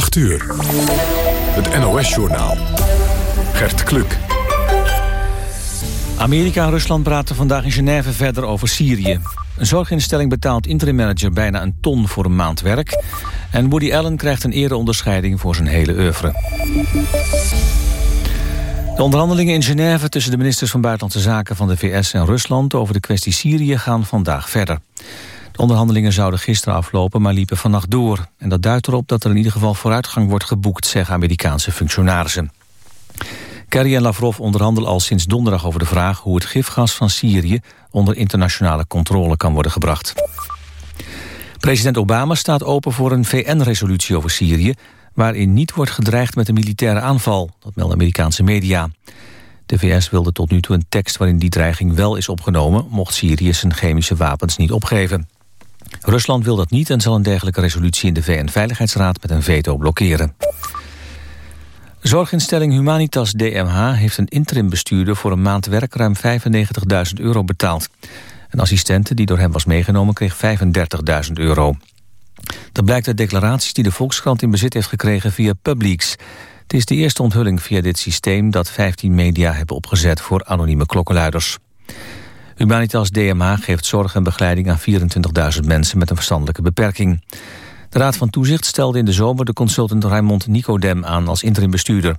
8 uur. Het NOS-journaal. Gert Kluk. Amerika en Rusland praten vandaag in Genève verder over Syrië. Een zorginstelling betaalt interimmanager bijna een ton voor een maand werk. En Woody Allen krijgt een ereonderscheiding voor zijn hele oeuvre. De onderhandelingen in Genève tussen de ministers van Buitenlandse Zaken van de VS en Rusland over de kwestie Syrië gaan vandaag verder. De onderhandelingen zouden gisteren aflopen, maar liepen vannacht door. En dat duidt erop dat er in ieder geval vooruitgang wordt geboekt, zeggen Amerikaanse functionarissen. Kerry en Lavrov onderhandelen al sinds donderdag over de vraag hoe het gifgas van Syrië onder internationale controle kan worden gebracht. President Obama staat open voor een VN-resolutie over Syrië waarin niet wordt gedreigd met een militaire aanval. Dat melden Amerikaanse media. De VS wilde tot nu toe een tekst waarin die dreiging wel is opgenomen... mocht Syrië zijn chemische wapens niet opgeven. Rusland wil dat niet en zal een dergelijke resolutie in de VN-veiligheidsraad met een veto blokkeren. Zorginstelling Humanitas DMH heeft een interimbestuurder voor een maand werk ruim 95.000 euro betaald. Een assistente die door hem was meegenomen kreeg 35.000 euro. Dat blijkt uit declaraties die de Volkskrant in bezit heeft gekregen via Publix. Het is de eerste onthulling via dit systeem dat 15 media hebben opgezet voor anonieme klokkenluiders. Humanitas DMH geeft zorg en begeleiding aan 24.000 mensen met een verstandelijke beperking. De Raad van Toezicht stelde in de zomer de consultant Raymond Nicodem aan als interimbestuurder.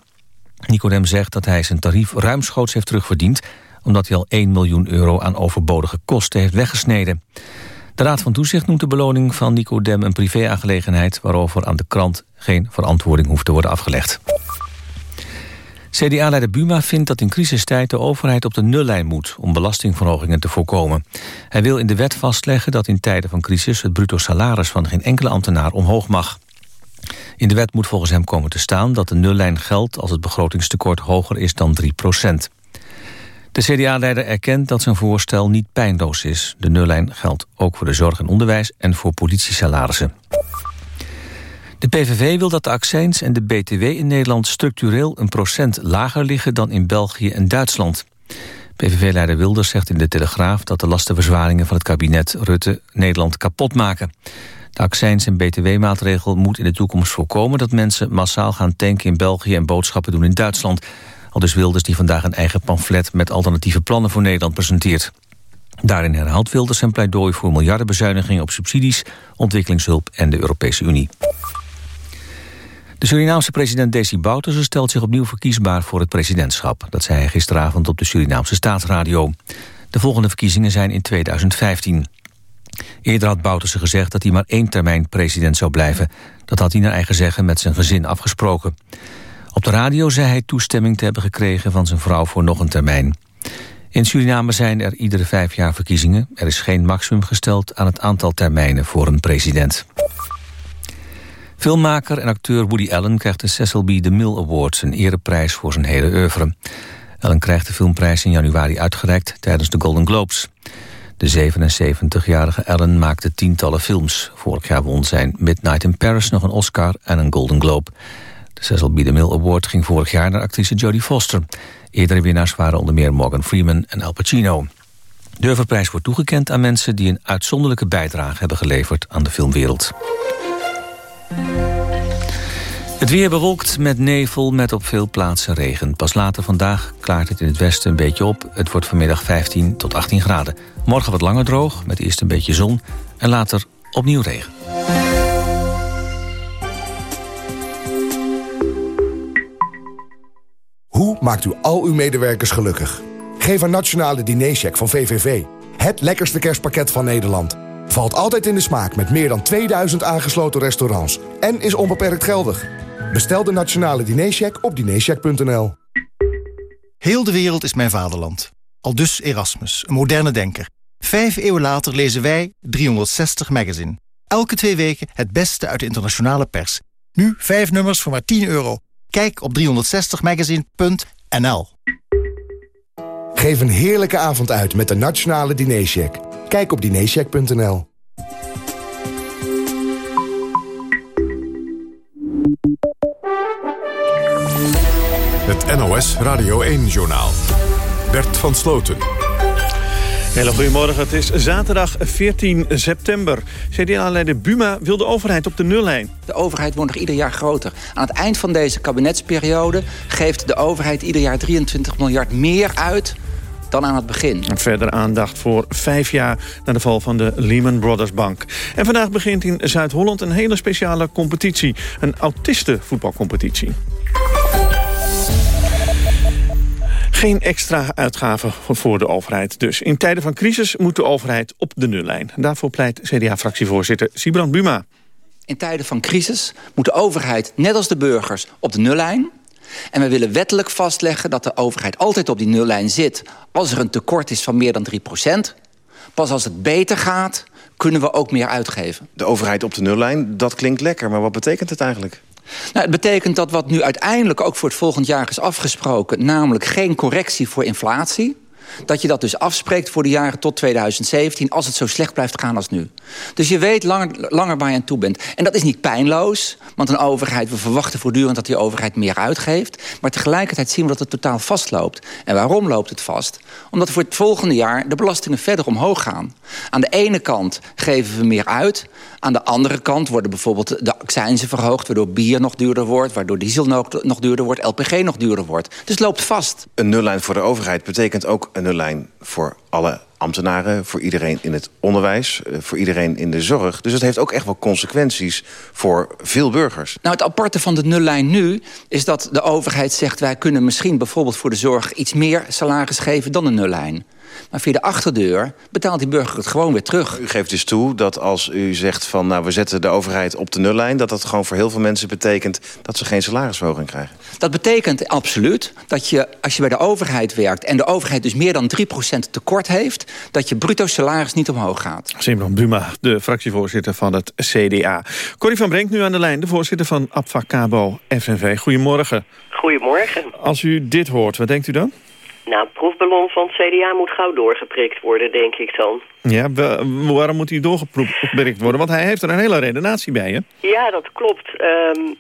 Nicodem zegt dat hij zijn tarief ruimschoots heeft terugverdiend... omdat hij al 1 miljoen euro aan overbodige kosten heeft weggesneden. De Raad van Toezicht noemt de beloning van Nico Dem een privéaangelegenheid... waarover aan de krant geen verantwoording hoeft te worden afgelegd. CDA-leider Buma vindt dat in crisistijd de overheid op de nullijn moet... om belastingverhogingen te voorkomen. Hij wil in de wet vastleggen dat in tijden van crisis... het bruto salaris van geen enkele ambtenaar omhoog mag. In de wet moet volgens hem komen te staan dat de nullijn geldt... als het begrotingstekort hoger is dan 3 procent. De CDA-leider erkent dat zijn voorstel niet pijnloos is. De nullijn geldt ook voor de zorg en onderwijs en voor politiesalarissen. De PVV wil dat de accijns en de BTW in Nederland structureel een procent lager liggen dan in België en Duitsland. PVV-leider Wilders zegt in de Telegraaf dat de lastenverzwaringen van het kabinet Rutte Nederland kapot maken. De accijns- en btw-maatregel moet in de toekomst voorkomen dat mensen massaal gaan tanken in België en boodschappen doen in Duitsland. Al dus Wilders die vandaag een eigen pamflet met alternatieve plannen voor Nederland presenteert. Daarin herhaalt Wilders zijn pleidooi voor miljardenbezuinigingen op subsidies, ontwikkelingshulp en de Europese Unie. De Surinaamse president Desi Bouterse stelt zich opnieuw verkiesbaar voor het presidentschap. Dat zei hij gisteravond op de Surinaamse staatsradio. De volgende verkiezingen zijn in 2015. Eerder had Bouterse gezegd dat hij maar één termijn president zou blijven. Dat had hij naar eigen zeggen met zijn gezin afgesproken. Op de radio zei hij toestemming te hebben gekregen van zijn vrouw voor nog een termijn. In Suriname zijn er iedere vijf jaar verkiezingen. Er is geen maximum gesteld aan het aantal termijnen voor een president. Filmmaker en acteur Woody Allen krijgt de Cecil B. DeMille Award... een ereprijs voor zijn hele oeuvre. Allen krijgt de filmprijs in januari uitgereikt tijdens de Golden Globes. De 77-jarige Allen maakte tientallen films. Vorig jaar won zijn Midnight in Paris nog een Oscar en een Golden Globe. De Cecil B. DeMille Award ging vorig jaar naar actrice Jodie Foster. Eerdere winnaars waren onder meer Morgan Freeman en Al Pacino. De oeuvreprijs wordt toegekend aan mensen die een uitzonderlijke bijdrage hebben geleverd aan de filmwereld. Het weer bewolkt met nevel met op veel plaatsen regen. Pas later vandaag klaart het in het westen een beetje op. Het wordt vanmiddag 15 tot 18 graden. Morgen wat langer droog, met eerst een beetje zon... en later opnieuw regen. Hoe maakt u al uw medewerkers gelukkig? Geef een nationale dinercheck van VVV. Het lekkerste kerstpakket van Nederland. Valt altijd in de smaak met meer dan 2000 aangesloten restaurants. En is onbeperkt geldig. Bestel de nationale dinercheck op dinercheck.nl. Heel de wereld is mijn vaderland. Aldus Erasmus, een moderne denker. Vijf eeuwen later lezen wij 360 Magazine. Elke twee weken het beste uit de internationale pers. Nu vijf nummers voor maar 10 euro. Kijk op 360magazine.nl. Geef een heerlijke avond uit met de nationale dinercheck. Kijk op dinercheck.nl. Het NOS Radio 1-journaal. Bert van Sloten. Hele goedemorgen, het is zaterdag 14 september. CDA-leider Buma wil de overheid op de nullijn. De overheid wordt nog ieder jaar groter. Aan het eind van deze kabinetsperiode geeft de overheid ieder jaar 23 miljard meer uit dan aan het begin. Verder aandacht voor vijf jaar na de val van de Lehman Brothers Bank. En vandaag begint in Zuid-Holland een hele speciale competitie. Een autistenvoetbalcompetitie. Geen extra uitgaven voor de overheid. Dus in tijden van crisis moet de overheid op de nullijn. Daarvoor pleit CDA-fractievoorzitter Sibrand Buma. In tijden van crisis moet de overheid, net als de burgers, op de nullijn. En we willen wettelijk vastleggen dat de overheid altijd op die nullijn zit... als er een tekort is van meer dan 3% Pas als het beter gaat, kunnen we ook meer uitgeven. De overheid op de nullijn, dat klinkt lekker, maar wat betekent het eigenlijk? Nou, het betekent dat wat nu uiteindelijk ook voor het volgend jaar is afgesproken... namelijk geen correctie voor inflatie dat je dat dus afspreekt voor de jaren tot 2017... als het zo slecht blijft gaan als nu. Dus je weet langer, langer waar je aan toe bent. En dat is niet pijnloos, want een overheid... we verwachten voortdurend dat die overheid meer uitgeeft... maar tegelijkertijd zien we dat het totaal vastloopt. En waarom loopt het vast? Omdat voor het volgende jaar de belastingen verder omhoog gaan. Aan de ene kant geven we meer uit... Aan de andere kant worden bijvoorbeeld de accijnzen verhoogd... waardoor bier nog duurder wordt, waardoor diesel nog, nog duurder wordt... LPG nog duurder wordt. Dus het loopt vast. Een nullijn voor de overheid betekent ook een nullijn voor alle ambtenaren... voor iedereen in het onderwijs, eh, voor iedereen in de zorg. Dus het heeft ook echt wel consequenties voor veel burgers. Nou, het aparte van de nullijn nu is dat de overheid zegt... wij kunnen misschien bijvoorbeeld voor de zorg iets meer salaris geven dan een nullijn. Maar via de achterdeur betaalt die burger het gewoon weer terug. U geeft dus toe dat als u zegt van nou, we zetten de overheid op de nullijn... dat dat gewoon voor heel veel mensen betekent dat ze geen salarisverhoging krijgen. Dat betekent absoluut dat je, als je bij de overheid werkt... en de overheid dus meer dan 3% tekort heeft... dat je bruto salaris niet omhoog gaat. Simon Buma, de fractievoorzitter van het CDA. Corrie van Brenk nu aan de lijn, de voorzitter van Abfacabo FNV. Goedemorgen. Goedemorgen. Als u dit hoort, wat denkt u dan? Nou, proefballon van het CDA moet gauw doorgeprikt worden, denk ik dan. Ja, waarom moet hij doorgeprikt worden? Want hij heeft er een hele redenatie bij, hè? Ja, dat klopt. Um,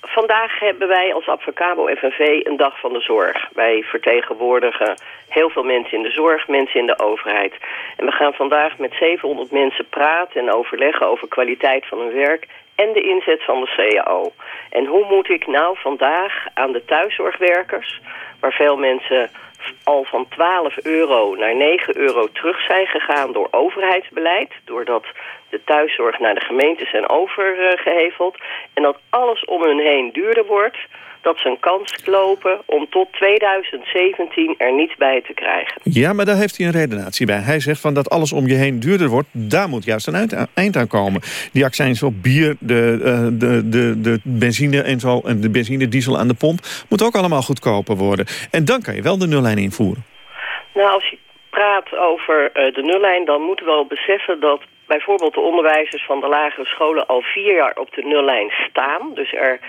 vandaag hebben wij als Advocabo FNV een dag van de zorg. Wij vertegenwoordigen heel veel mensen in de zorg, mensen in de overheid. En we gaan vandaag met 700 mensen praten en overleggen over kwaliteit van hun werk en de inzet van de CAO. En hoe moet ik nou vandaag aan de thuiszorgwerkers, waar veel mensen al van 12 euro naar 9 euro terug zijn gegaan door overheidsbeleid. Doordat de thuiszorg naar de gemeente zijn overgeheveld. En dat alles om hun heen duurder wordt dat ze een kans lopen om tot 2017 er niets bij te krijgen. Ja, maar daar heeft hij een redenatie bij. Hij zegt van dat alles om je heen duurder wordt, daar moet juist een eind aan komen. Die accijns op bier, de, uh, de, de, de benzine en zo, en de benzine, diesel aan de pomp, moet ook allemaal goedkoper worden. En dan kan je wel de nullijn invoeren. Nou, als je praat over uh, de nullijn, dan moeten we wel beseffen dat bijvoorbeeld de onderwijzers van de lagere scholen al vier jaar op de nullijn staan. Dus er,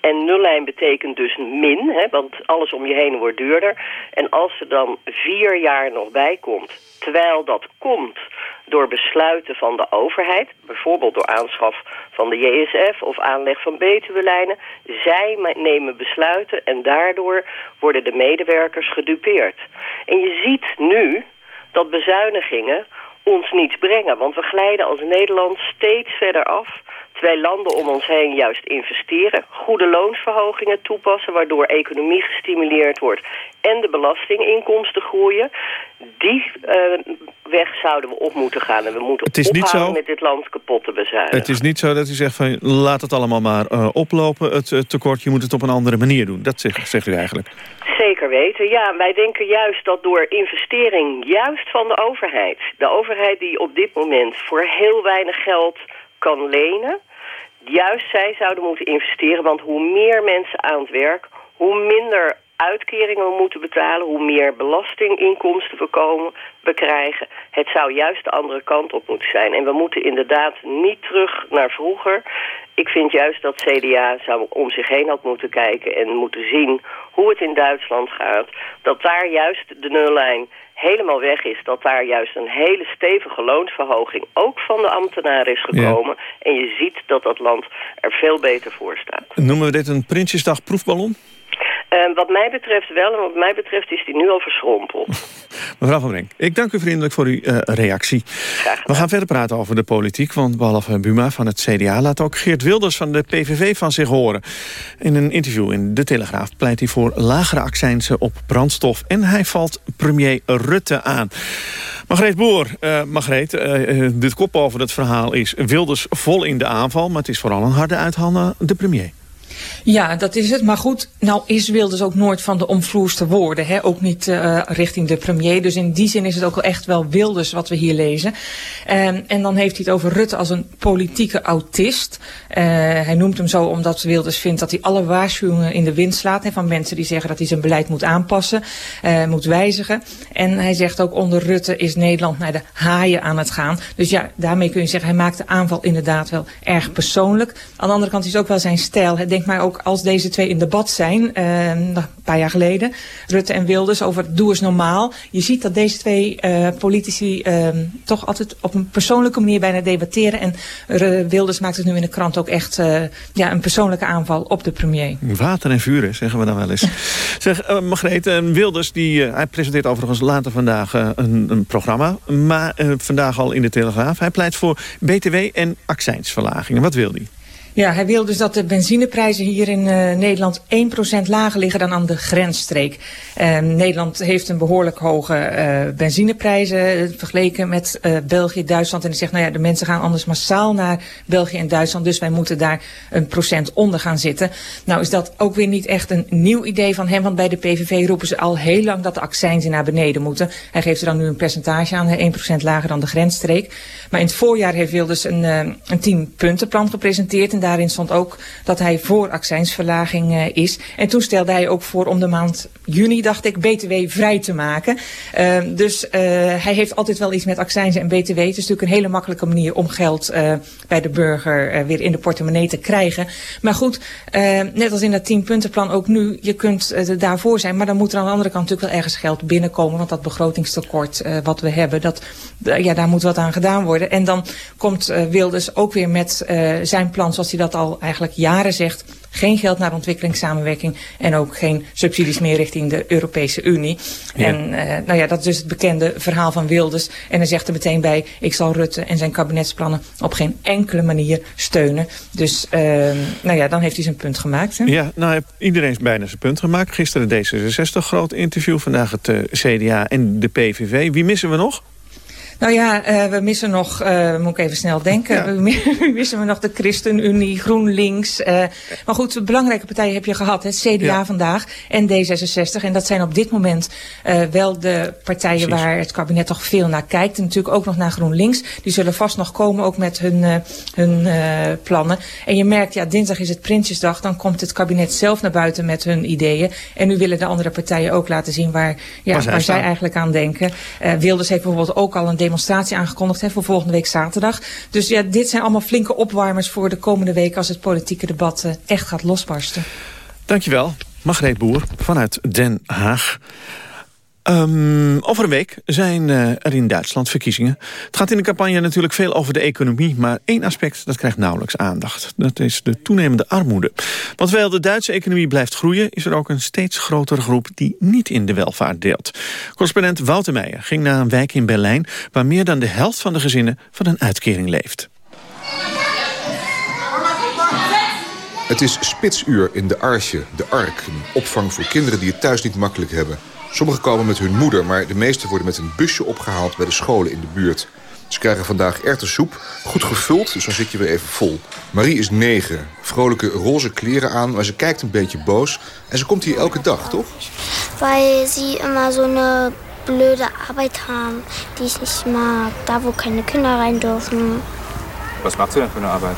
en nullijn betekent dus min, hè, want alles om je heen wordt duurder. En als er dan vier jaar nog bij komt, terwijl dat komt door besluiten van de overheid... bijvoorbeeld door aanschaf van de JSF of aanleg van Betuwelijnen... zij nemen besluiten en daardoor worden de medewerkers gedupeerd. En je ziet nu dat bezuinigingen ons niets brengen. Want we glijden als Nederland steeds verder af... terwijl landen om ons heen juist investeren... goede loonsverhogingen toepassen... waardoor economie gestimuleerd wordt... en de belastinginkomsten groeien. Die uh, weg zouden we op moeten gaan. En we moeten het is niet zo, met dit land kapot te bezuinigen. Het is niet zo dat u zegt van laat het allemaal maar uh, oplopen, het, het tekort. Je moet het op een andere manier doen. Dat zegt, zegt u eigenlijk. Zeker weten, ja. Wij denken juist dat door investering, juist van de overheid... de overheid die op dit moment voor heel weinig geld kan lenen... juist zij zouden moeten investeren, want hoe meer mensen aan het werk... hoe minder uitkeringen we moeten betalen, hoe meer belastinginkomsten we, komen, we krijgen. Het zou juist de andere kant op moeten zijn. En we moeten inderdaad niet terug naar vroeger. Ik vind juist dat CDA zou om zich heen had moeten kijken en moeten zien hoe het in Duitsland gaat. Dat daar juist de nullijn helemaal weg is. Dat daar juist een hele stevige loonsverhoging ook van de ambtenaren is gekomen. En je ziet dat dat land er veel beter voor staat. Noemen we dit een Prinsjesdag proefballon? Uh, wat mij betreft wel, en wat mij betreft is die nu al verschrompeld. Mevrouw Van Brink, ik dank u vriendelijk voor uw uh, reactie. We gaan verder praten over de politiek, want behalve Buma van het CDA... laat ook Geert Wilders van de PVV van zich horen. In een interview in De Telegraaf pleit hij voor lagere accijnsen op brandstof... en hij valt premier Rutte aan. Margreet Boer, uh, Margreet, uh, de kop over het verhaal is... Wilders vol in de aanval, maar het is vooral een harde uithalen de premier. Ja, dat is het. Maar goed, nou is Wilders ook nooit van de omvloerste woorden. Hè? Ook niet uh, richting de premier. Dus in die zin is het ook wel echt wel Wilders wat we hier lezen. Um, en dan heeft hij het over Rutte als een politieke autist. Uh, hij noemt hem zo omdat Wilders vindt dat hij alle waarschuwingen in de wind slaat. Hè, van mensen die zeggen dat hij zijn beleid moet aanpassen, uh, moet wijzigen. En hij zegt ook onder Rutte is Nederland naar de haaien aan het gaan. Dus ja, daarmee kun je zeggen hij maakt de aanval inderdaad wel erg persoonlijk. Aan de andere kant is ook wel zijn stijl. Denk maar ook als deze twee in debat zijn, uh, een paar jaar geleden, Rutte en Wilders, over doe eens normaal. Je ziet dat deze twee uh, politici uh, toch altijd op een persoonlijke manier bijna debatteren. En uh, Wilders maakt het nu in de krant ook echt uh, ja, een persoonlijke aanval op de premier. Water en vuren, zeggen we dan wel eens. zeg, Margreet, Wilders die, hij presenteert overigens later vandaag een, een programma. Maar vandaag al in de Telegraaf. Hij pleit voor BTW en accijnsverlagingen. Wat wil hij? Ja, hij wil dus dat de benzineprijzen hier in uh, Nederland 1% lager liggen dan aan de grensstreek. Uh, Nederland heeft een behoorlijk hoge uh, benzineprijzen vergeleken met België, Duitsland. En hij zegt, nou ja, de mensen gaan anders massaal naar België en Duitsland. Dus wij moeten daar een procent onder gaan zitten. Nou is dat ook weer niet echt een nieuw idee van hem. Want bij de PVV roepen ze al heel lang dat de accijnzen naar beneden moeten. Hij geeft er dan nu een percentage aan, 1% lager dan de grensstreek. Maar in het voorjaar heeft Wilders een, een 10 puntenplan gepresenteerd. En daarin stond ook dat hij voor accijnsverlaging uh, is. En toen stelde hij ook voor om de maand juni, dacht ik, BTW vrij te maken. Uh, dus uh, hij heeft altijd wel iets met accijnsen en BTW. Het is natuurlijk een hele makkelijke manier om geld bij de burger weer in de portemonnee te krijgen. Maar goed, net als in dat 10 puntenplan ook nu, je kunt daarvoor zijn. Maar dan moet er aan de andere kant natuurlijk wel ergens geld binnenkomen. Want dat begrotingstekort wat we hebben, dat, ja, daar moet wat aan gedaan worden. En dan komt Wilders ook weer met zijn plan zoals hij dat al eigenlijk jaren zegt... geen geld naar ontwikkelingssamenwerking... en ook geen subsidies meer richting de Europese Unie. Ja. En uh, nou ja, dat is dus het bekende verhaal van Wilders. En hij zegt er meteen bij... ik zal Rutte en zijn kabinetsplannen op geen enkele manier steunen. Dus uh, nou ja, dan heeft hij zijn punt gemaakt. Hè? Ja, nou iedereen is bijna zijn punt gemaakt. Gisteren D66, groot interview. Vandaag het uh, CDA en de PVV. Wie missen we nog? Nou ja, uh, we missen nog, uh, moet ik even snel denken, ja. we missen we nog de ChristenUnie, GroenLinks. Uh, maar goed, belangrijke partijen heb je gehad, het CDA ja. vandaag en D66. En dat zijn op dit moment wel de partijen Precies. waar het kabinet toch veel naar kijkt. En natuurlijk ook nog naar GroenLinks. Die zullen vast nog komen, ook met hun, hun plannen. En je merkt, ja, dinsdag is het Prinsjesdag. Dan komt het kabinet zelf naar buiten met hun ideeën. En nu willen de andere partijen ook laten zien waar, ja, waar, waar zij eigenlijk aan denken. Wilders heeft bijvoorbeeld ook al een demonstratie aangekondigd hè, voor volgende week zaterdag. Dus ja, dit zijn allemaal flinke opwarmers voor de komende week... als het politieke debat uh, echt gaat losbarsten. Dankjewel, Margreet Boer vanuit Den Haag. Um, over een week zijn uh, er in Duitsland verkiezingen. Het gaat in de campagne natuurlijk veel over de economie... maar één aspect dat krijgt nauwelijks aandacht. Dat is de toenemende armoede. Want terwijl de Duitse economie blijft groeien... is er ook een steeds grotere groep die niet in de welvaart deelt. Correspondent Wouter Meijer ging naar een wijk in Berlijn... waar meer dan de helft van de gezinnen van een uitkering leeft. Het is spitsuur in de Arsje, de Ark. Een opvang voor kinderen die het thuis niet makkelijk hebben... Sommigen komen met hun moeder, maar de meeste worden met een busje opgehaald bij de scholen in de buurt. Ze krijgen vandaag erwtensoep, goed gevuld, dus dan zit je weer even vol. Marie is negen, vrolijke roze kleren aan, maar ze kijkt een beetje boos. En ze komt hier elke dag, toch? Weil sie immer so eine blöde Arbeit haben, die ich nicht mag. Da, wo keine Kinder rein dürfen. Was macht sie denn für eine Arbeit?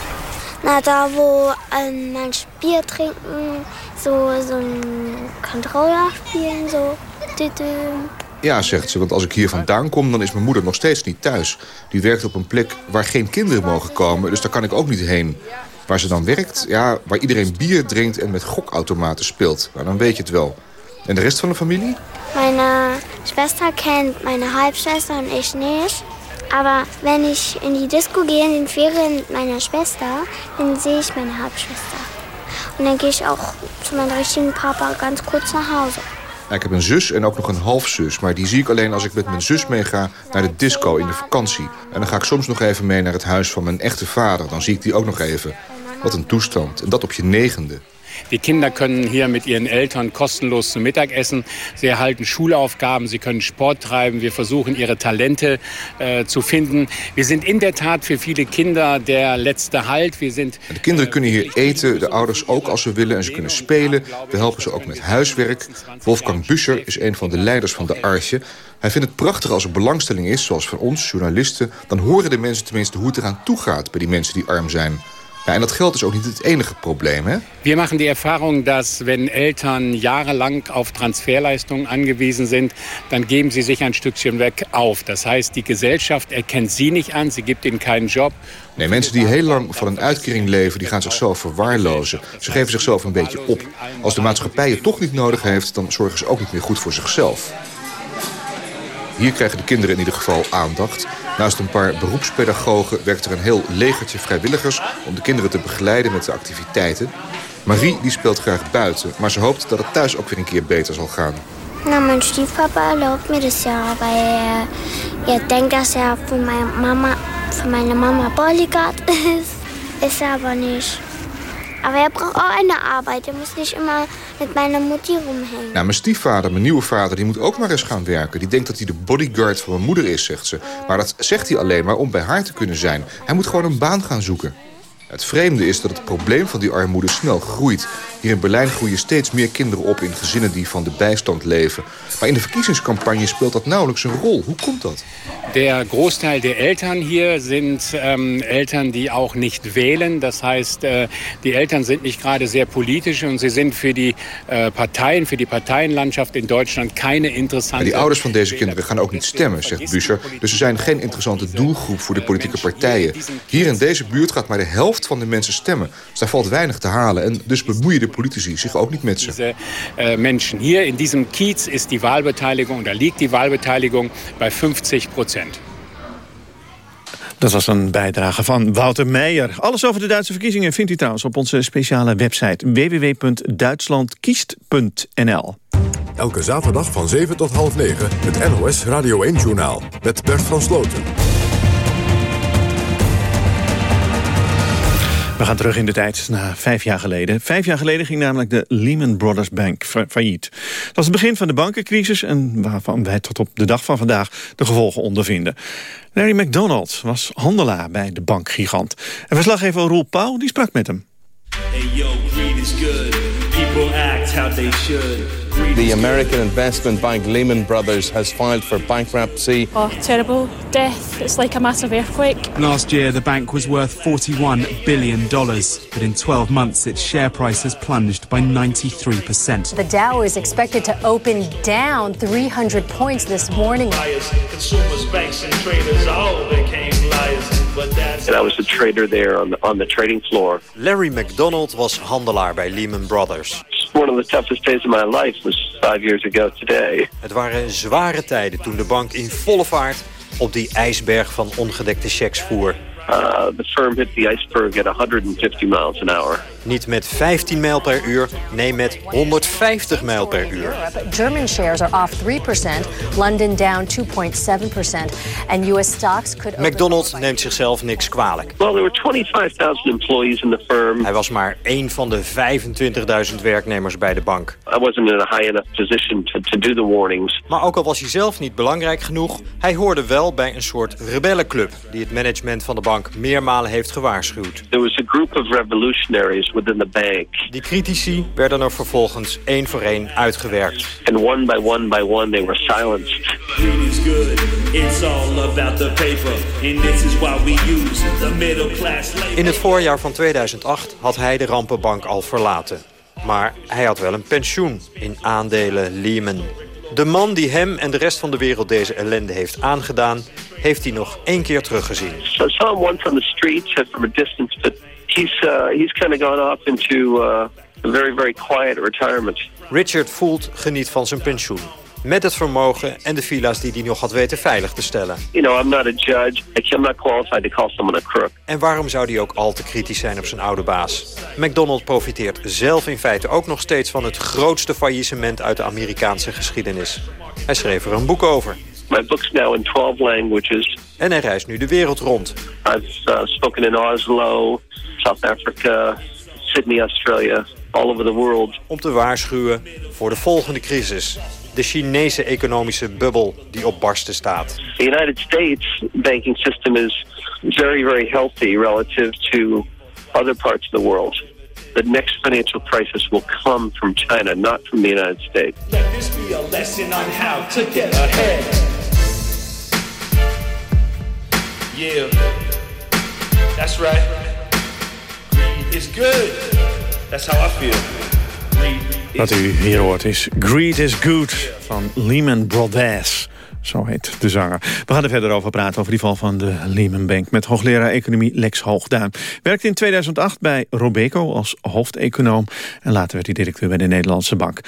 Na, da wo ähm, man Bier trinken, so, so ein Controller spielen, so. Ja, zegt ze, want als ik hier vandaan kom... dan is mijn moeder nog steeds niet thuis. Die werkt op een plek waar geen kinderen mogen komen... dus daar kan ik ook niet heen. Waar ze dan werkt? Ja, waar iedereen bier drinkt en met gokautomaten speelt. Nou, dan weet je het wel. En de rest van de familie? Mijn Schwester kent mijn Halbschwester en ik niet. Aber wenn ich in die Disco gehe in den Ferien mit meiner Schwester, dann sehe ich meine Halbschwester. Und dann gehe ich auch zu meinem richtigen Papa ganz kurz nach Hause. Ik heb een zus en ook nog een halfzus. Maar die zie ik alleen als ik met mijn zus meega naar de disco in de vakantie. En dan ga ik soms nog even mee naar het huis van mijn echte vader. Dan zie ik die ook nog even. Wat een toestand. En dat op je negende. Die Kinder können hier mit ihren Eltern kostenlos zum Mittag essen. Sie erhalten Schulaufgaben, sie können Sport treiben. Wir versuchen, ihre Talente äh, zu finden. Wir sind in der Tat für viele Kinder der letzte Halt. Wir sind, de kinderen kunnen hier eten, de ouders ook als ze willen. En ze kunnen spelen. We helpen ze ook met huiswerk. Wolfgang Buscher is een van de leiders van de Arche. Hij vindt het prachtig als er belangstelling is, zoals van ons, journalisten. Dan horen de mensen tenminste hoe het eraan toe gaat bij die mensen die arm zijn. Ja, en dat geld is ook niet het enige probleem, hè? Wir machen die Erfahrung, dass wenn Eltern jahrelang auf Transferleistungen angewiesen sind, dann geben sie sich ein Stückchen weg auf. Das heißt, die Gesellschaft erkennt sie nicht an, sie gibt ihnen keinen Job. Nee, mensen die heel lang van een uitkering leven, die gaan zichzelf verwaarlozen. Ze geven zichzelf een beetje op. Als de maatschappij het toch niet nodig heeft, dan zorgen ze ook niet meer goed voor zichzelf. Hier krijgen de kinderen in ieder geval aandacht. Naast een paar beroepspedagogen werkt er een heel legertje vrijwilligers... om de kinderen te begeleiden met de activiteiten. Marie die speelt graag buiten, maar ze hoopt dat het thuis ook weer een keer beter zal gaan. Na, mein Stiefpapa erlaubt mir das ja, weil er, er denkt, dass er für meine Mama, für meine Mama Bodyguard. Ist er aber nicht. Aber er braucht auch eine Arbeit. Er muss nicht immer met mijn moeder rumhängen. Nou, mijn stiefvader, mijn nieuwe vader, die moet ook maar eens gaan werken. Die denkt dat hij de bodyguard van mijn moeder is, zegt ze. Maar dat zegt hij alleen maar om bij haar te kunnen zijn. Hij moet gewoon een baan gaan zoeken. Het vreemde is dat het probleem van die armoede snel groeit. Hier in Berlijn groeien steeds meer kinderen op in gezinnen die van de bijstand leven. Maar in de verkiezingscampagne speelt dat nauwelijks een rol. Hoe komt dat? Der Großteil der Eltern hier sind ähm, Eltern, die auch nicht wählen. Das heißt, äh, die Eltern sind nicht gerade sehr politisch und sie sind für die äh, Parteien, für die Parteienlandschaft in Deutschland keine interessante... die ouders van deze kinderen gaan ook niet stemmen, zegt Buscher. Dus ze zijn geen interessante doelgroep voor de politieke partijen. Hier in deze buurt gaat maar de helft van de mensen stemmen. Dus daar valt weinig te halen. En dus bemoeien de politici zich ook niet met ze. Diese äh, Menschen hier in diesem Kiez ist die Wahlbeteiligung, da liegt die Wahlbeteiligung bei 50 Prozent. Dat was een bijdrage van Wouter Meijer. Alles over de Duitse verkiezingen vindt u trouwens op onze speciale website www.duitslandkiest.nl. Elke zaterdag van 7 tot half 9 het NOS Radio 1-journaal met Bert van Sloten. We gaan terug in de tijd naar vijf jaar geleden. Vijf jaar geleden ging namelijk de Lehman Brothers Bank fa failliet. Dat was het begin van de bankencrisis en waarvan wij tot op de dag van vandaag de gevolgen ondervinden. Larry McDonald was handelaar bij de bankgigant. En verslaggever Roel Pauw die sprak met hem. Hey yo, how they should. The American investment bank Lehman Brothers has filed for bankruptcy. Oh, terrible. Death. It's like a massive earthquake. Last year, the bank was worth $41 billion. But in 12 months, its share price has plunged by 93%. The Dow is expected to open down 300 points this morning. Consumers, banks, and traders all became liars. And I was a trader there on the, on the trading floor. Larry McDonald was handelaar bij Lehman Brothers. One of the toughest days of my life was five years ago today. Het waren zware tijden toen de bank in volle vaart op die ijsberg van ongedekte checks voer. Uh, the firm hit the iceberg at 150 miles an hour. Niet met 15 mijl per uur, nee met 150 mijl per uur. German shares are off 3%, London down 2.7%, and US stocks could... McDonald neemt zichzelf niks kwalijk. Well, there were 25,000 employees in the firm. Hij was maar één van de 25.000 werknemers bij de bank. I wasn't in a high enough position to, to do the warnings. Maar ook al was hij zelf niet belangrijk genoeg... hij hoorde wel bij een soort rebellenclub... die het management van de bank meermalen heeft gewaarschuwd. There was a group of revolutionaries within the bank. Die critici werden er vervolgens één voor één uitgewerkt. And one by one by one they were silenced. is good. It's all about the paper. And this is why we use the middle class. In het voorjaar van 2008 had hij de rampenbank al verlaten. Maar hij had wel een pensioen in aandelen Lehman. De man die hem en de rest van de wereld deze ellende heeft aangedaan... heeft hij nog één keer teruggezien. So I saw him once on the streets from a distance, but he's uh, he's kind of gone off into uh, a very very quiet retirement. Richard Foult geniet van zijn pensioen. Met het vermogen en de villa's die hij nog had weten veilig te stellen. You know, I'm not a judge. I'm not qualified to call someone a crook. En waarom zou hij ook al te kritisch zijn op zijn oude baas? McDonald profiteert zelf in feite ook nog steeds van het grootste faillissement uit de Amerikaanse geschiedenis. Hij schreef er een boek over. My book's now in 12 languages. En hij reist nu de wereld rond. I've uh, spoken in Oslo, South Africa, Sydney, Australia, all over the world. Om te waarschuwen voor de volgende crisis. De Chinese economische bubbel die op barsten staat. The United States banking system is very, very healthy relative to other parts of the world. The next financial crisis will come from China, not from the United States. Let this be a lesson on how to get ahead. Yeah, that's right. Greed is good. That's how I feel. Greed Wat u hier hoort is Greed is Good van Lehman Brothers. Zo heet de zanger. We gaan er verder over praten, over die val van de Lehman Bank... met hoogleraar economie Lex Hoogduin. Werkte in 2008 bij Robeco als hoofdeconoom... en later werd hij directeur bij de Nederlandse Bank.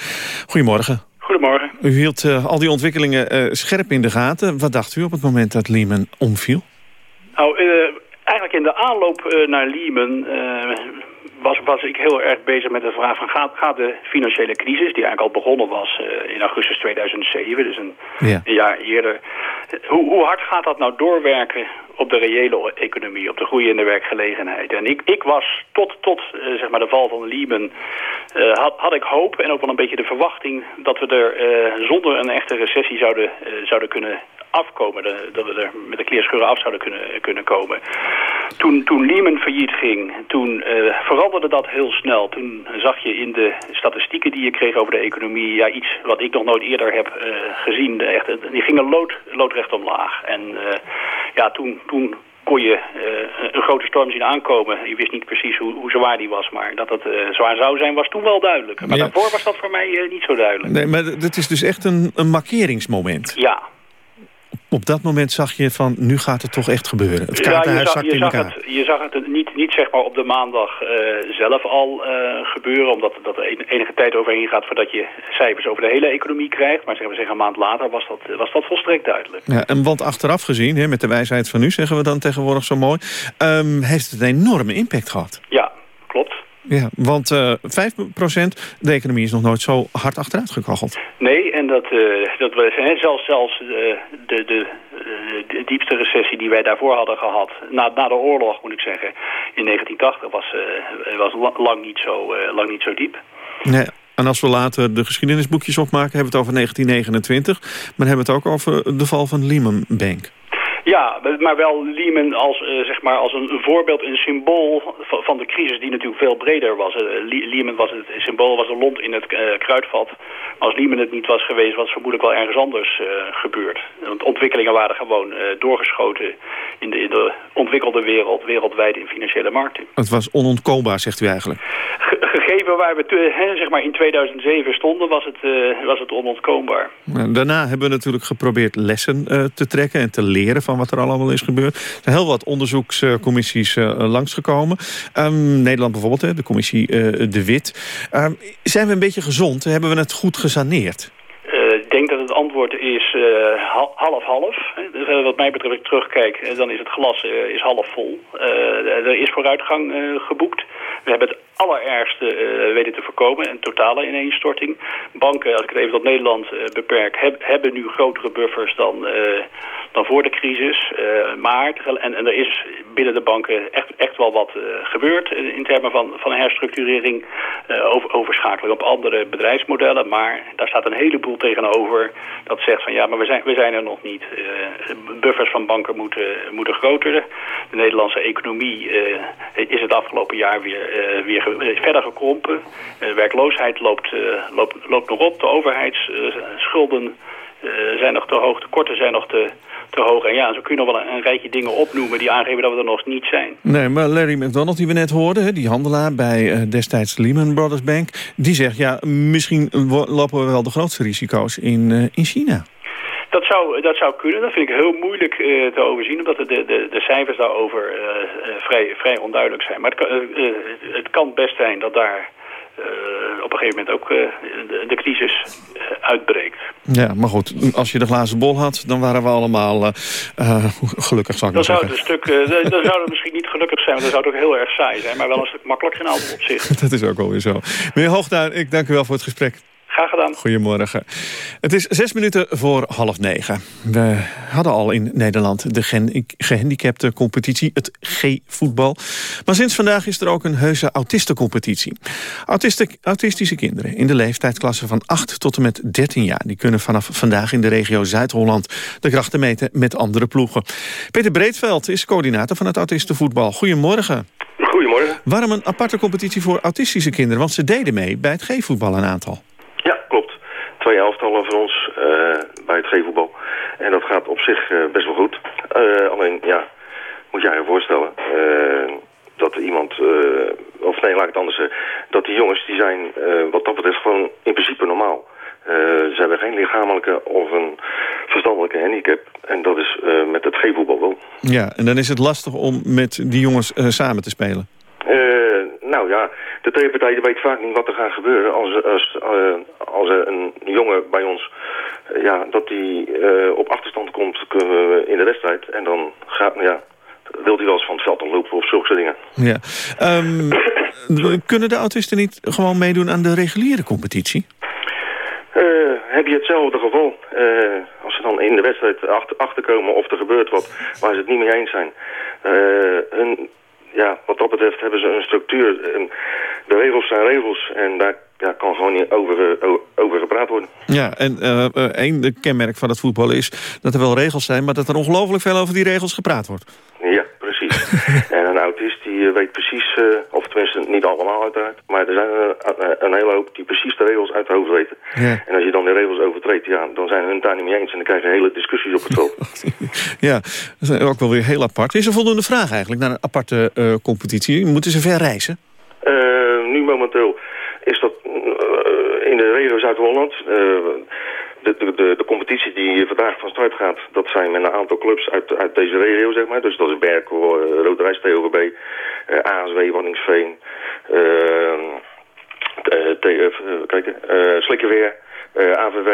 Goedemorgen. Goedemorgen. U hield uh, al die ontwikkelingen uh, scherp in de gaten. Wat dacht u op het moment dat Lehman omviel? Nou, uh, eigenlijk in de aanloop naar Lehman was, was ik heel erg bezig met de vraag van gaat, gaat de financiële crisis, die eigenlijk al begonnen was uh, in augustus 2007, dus een, ja. een jaar eerder, hoe, hoe, hard gaat dat nou doorwerken op de reële economie, op de groei en de werkgelegenheid? En ik, ik was tot, tot uh, zeg maar de val van Lehman, uh, had, had ik hoop en ook wel een beetje de verwachting dat we er zonder een echte recessie zouden, zouden kunnen afkomen. Dat we er met de kleerscheuren af zouden kunnen, kunnen komen. Toen, toen Lehman failliet ging, toen uh, veranderde dat heel snel. Toen zag je in de statistieken die je kreeg over de economie... Ja, iets wat ik nog nooit eerder heb uh, gezien. Echt, die gingen lood, loodrecht omlaag. En uh, ja, toen... toen kon je uh, een grote storm zien aankomen. Je wist niet precies hoe, hoe zwaar die was, maar dat het uh, zwaar zou zijn was toen wel duidelijk. Maar ja. daarvoor was dat voor mij uh, niet zo duidelijk. Nee, maar het is dus echt een, een markeringsmoment. Ja, op dat moment zag je van, nu gaat het toch echt gebeuren. Het kaartenhuis ja, je zag, je in zag elkaar. Het, je zag het niet, niet zeg maar op de maandag uh, zelf al uh, gebeuren... omdat dat er enige tijd overheen gaat voordat je cijfers over de hele economie krijgt. Maar zeggen we zeggen, een maand later was dat, was dat volstrekt duidelijk. Ja, en want achteraf gezien, hè, met de wijsheid van nu, zeggen we dan tegenwoordig zo mooi... Um, heeft het een enorme impact gehad. Ja. Ja, want uh, 5% de economie is nog nooit zo hard achteruit gekacheld. Nee, en dat, uh, dat was hè, zelfs, zelfs uh, de, de, de diepste recessie die wij daarvoor hadden gehad, na, na de oorlog moet ik zeggen, in 1980 was, uh, was lang, niet zo, lang niet zo diep. Nee. En als we later de geschiedenisboekjes opmaken, hebben we het over 1929. Maar hebben we het ook over de val van Lehman Bank. Ja, maar wel Lehman als, uh, zeg maar als een voorbeeld, een symbool van, de crisis die natuurlijk veel breder was. Uh, Lehman was het symbool, was een lont in het uh, kruidvat. Maar als Lehman het niet was geweest, was het vermoedelijk wel ergens anders gebeurd. Want ontwikkelingen waren gewoon doorgeschoten in de, in de ontwikkelde wereld, wereldwijd in financiële markten. Het was onontkoombaar, zegt u eigenlijk. Ge gegeven waar we hè, zeg maar in 2007 stonden, was het, was het onontkoombaar. Daarna hebben we natuurlijk geprobeerd lessen te trekken en te leren van wat er allemaal is gebeurd. Er zijn heel wat onderzoekscommissies uh, langsgekomen. Um, Nederland bijvoorbeeld, hè, de commissie uh, De Wit. Um, zijn we een beetje gezond? Hebben we het goed gesaneerd? Uh, ik denk dat het antwoord is half-half. Dus, wat mij betreft, ik terugkijk, dan is het glas is half vol. er is vooruitgang geboekt. We hebben het allerergste uh, weten te voorkomen, een totale ineenstorting. Banken, als ik het even tot Nederland uh, beperk, heb, hebben nu grotere buffers dan, uh, dan voor de crisis. maar, en, en er is binnen de banken echt, echt wel wat gebeurd in termen van, van herstructurering, over, overschakeling op andere bedrijfsmodellen. Maar daar staat een heleboel tegenover dat zegt van ja, maar we zijn, we zijn er nog niet. buffers van banken moeten, moeten groter. De Nederlandse economie is het afgelopen jaar weer, weer verder gekrompen. Werkloosheid loopt, loopt, loopt nog op. De overheidsschulden zijn nog te hoog. De tekorten zijn nog te, te hoog. En ja, zo kun je nog wel een, een, rijtje dingen opnoemen die aangeven dat we er nog niet zijn. Nee, maar Larry McDonald, die we net hoorden, die handelaar bij uh, destijds Lehman Brothers Bank... die zegt, ja, misschien lopen we wel de grootste risico's in, in China. Dat zou, dat zou kunnen. Dat vind ik heel moeilijk uh, te overzien, omdat de, de, de cijfers daarover vrij, vrij onduidelijk zijn. Maar het kan, het kan best zijn dat daar op een gegeven moment ook de, de, crisis uitbreekt. Ja, maar goed, als je de glazen bol had, dan waren we allemaal gelukkig, zou ik dan zou het een stuk, dan zou het misschien niet gelukkig zijn, want dan zou het ook heel erg saai zijn, maar wel een stuk makkelijker in alle opzichten. Dat is ook alweer zo. Meneer Hoogduin, ik dank u wel voor het gesprek. Graag gedaan. Goedemorgen. Het is zes minuten voor half negen. We hadden al in Nederland de gehandicapte competitie, het G-voetbal. Maar sinds vandaag is er ook een heuse autistencompetitie. autistische kinderen in de leeftijdsklasse van 8 tot en met 13 jaar... die kunnen vanaf vandaag in de regio Zuid-Holland de krachten meten met andere ploegen. Peter Breedveld is coördinator van het autistenvoetbal. Goedemorgen. Goedemorgen. Waarom een aparte competitie voor autistische kinderen? Want ze deden mee bij het G-voetbal een aantal van ons uh, bij het G-voetbal. En dat gaat op zich uh, best wel goed. Uh, alleen, ja, moet jij je voorstellen dat iemand, of nee, laat ik het anders zeggen, dat die jongens die zijn wat dat betreft gewoon in principe normaal. ze hebben geen lichamelijke of een verstandelijke handicap. En dat is met het G-voetbal wel. Ja, en dan is het lastig om met die jongens samen te spelen. nou ja, de tegenpartij weet vaak niet wat er gaat gebeuren als, als, uh, als er een jongen bij ons, uh, ja, dat die uh, op achterstand komt in de wedstrijd. En dan gaat, ja, wil hij wel eens van het veld lopen of zulke dingen. Ja. Um, kunnen de autisten niet gewoon meedoen aan de reguliere competitie? heb je hetzelfde geval. als ze dan in de wedstrijd achter, achterkomen of er gebeurt wat waar ze het niet mee eens zijn. hun ja, wat dat betreft hebben ze een structuur. En de regels zijn regels en daar ja, kan gewoon niet over, uh, over gepraat worden. Ja, en uh, één kenmerk van het voetbal is dat er wel regels zijn... maar dat er ongelooflijk veel over die regels gepraat wordt. Ja, precies. en een autist die weet precies, of tenminste niet allemaal uiteraard... maar er zijn een hele hoop die precies de regels uit de hoofd weten. Ja. En als je dan de regels overtreedt, ja, dan zijn hun het daar niet mee eens... en dan krijg je hele discussies op het veld. ja, dat is ook wel weer heel apart. Is er voldoende vraag eigenlijk naar een aparte competitie? Moeten ze ver reizen? nu momenteel is dat in de regio Zuid-Holland. De, de, de, de, competitie die vandaag van start gaat, dat zijn met een aantal clubs uit, uit deze regio, zeg maar. Dus dat is Berkel, uh, Rode Reis TOVB, uh, ASW, Wanningsveen, uh, TF, kijken, Slikkerweer, AVW,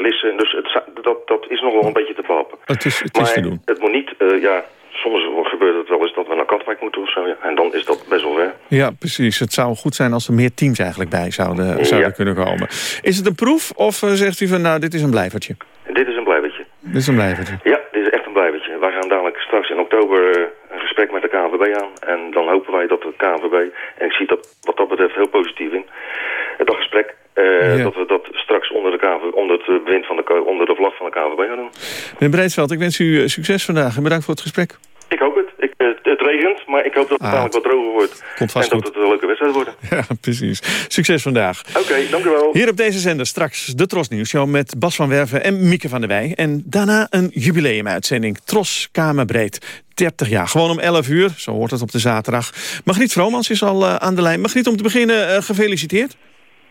Lissen. Dus het, dat, dat is nog wel een beetje te behappen. Het is, het is maar te doen. het moet niet, ja, soms gebeurt het wel eens dat we naar Katwijk moeten of zo. Ja. En dan is dat best wel ver. Ja, precies. Het zou goed zijn als er meer teams eigenlijk bij zouden, zouden kunnen komen. Is het een proef of uh, zegt u van nou, dit is een blijvertje? Dit is een blijvertje. Dit is een blijvertje? Ja, dit is echt een blijvertje. Wij gaan dadelijk straks in oktober uh, een gesprek met de KNVB aan. En dan hopen wij dat de KNVB, en ik zie dat wat dat betreft heel positief in, dat gesprek uh, ja. Dat we dat straks onder, de KV, onder het bewind van de, onder de vlag van de KVB gaan doen. Meneer Breedveld, ik wens u succes vandaag en bedankt voor het gesprek. Ik hoop het. Ik, het, het regent, maar ik hoop dat het ah, wat droger wordt. Komt vast en dat het een leuke wedstrijd wordt. Ja, precies. Succes vandaag. Oké, okay, dank u wel. Hier op deze zender straks de Tros Nieuws Show met Bas van Werven en Mieke van der Wij. En daarna een jubileumuitzending. Tros Kamerbreed. 30 jaar. Gewoon om 11 uur, zo hoort het op de zaterdag. Magriet Vromans is al uh, aan de lijn. Magriet, om te beginnen, uh, gefeliciteerd.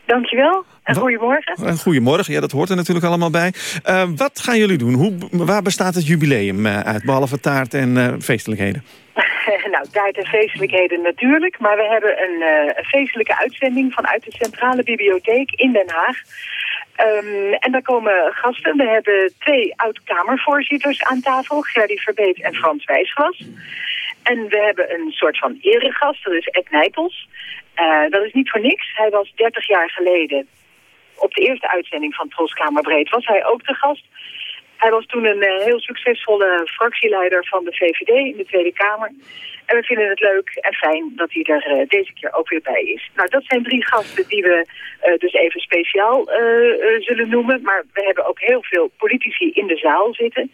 Dankjewel. En goedemorgen. Goedemorgen, ja, dat hoort er natuurlijk allemaal bij. Uh, wat gaan jullie doen? Hoe, waar bestaat het jubileum uh, uit, behalve taart en uh, feestelijkheden? nou, taart en feestelijkheden natuurlijk. Maar we hebben een, een, feestelijke uitzending vanuit de Centrale Bibliotheek in Den Haag. Um, en daar komen gasten. We hebben twee oud-Kamervoorzitters aan tafel. Gerdy Verbeet en Frans Wijsglas. En we hebben een soort van eregast, dat is Ed Nijpels. Uh, dat is niet voor niks. Hij was 30 jaar geleden, op de eerste uitzending van Troskamerbreed, was hij ook de gast. Hij was toen een uh, heel succesvolle fractieleider van de VVD in de Tweede Kamer. En we vinden het leuk en fijn dat hij er uh, deze keer ook weer bij is. Nou, dat zijn drie gasten die we dus even speciaal zullen noemen. Maar we hebben ook heel veel politici in de zaal zitten.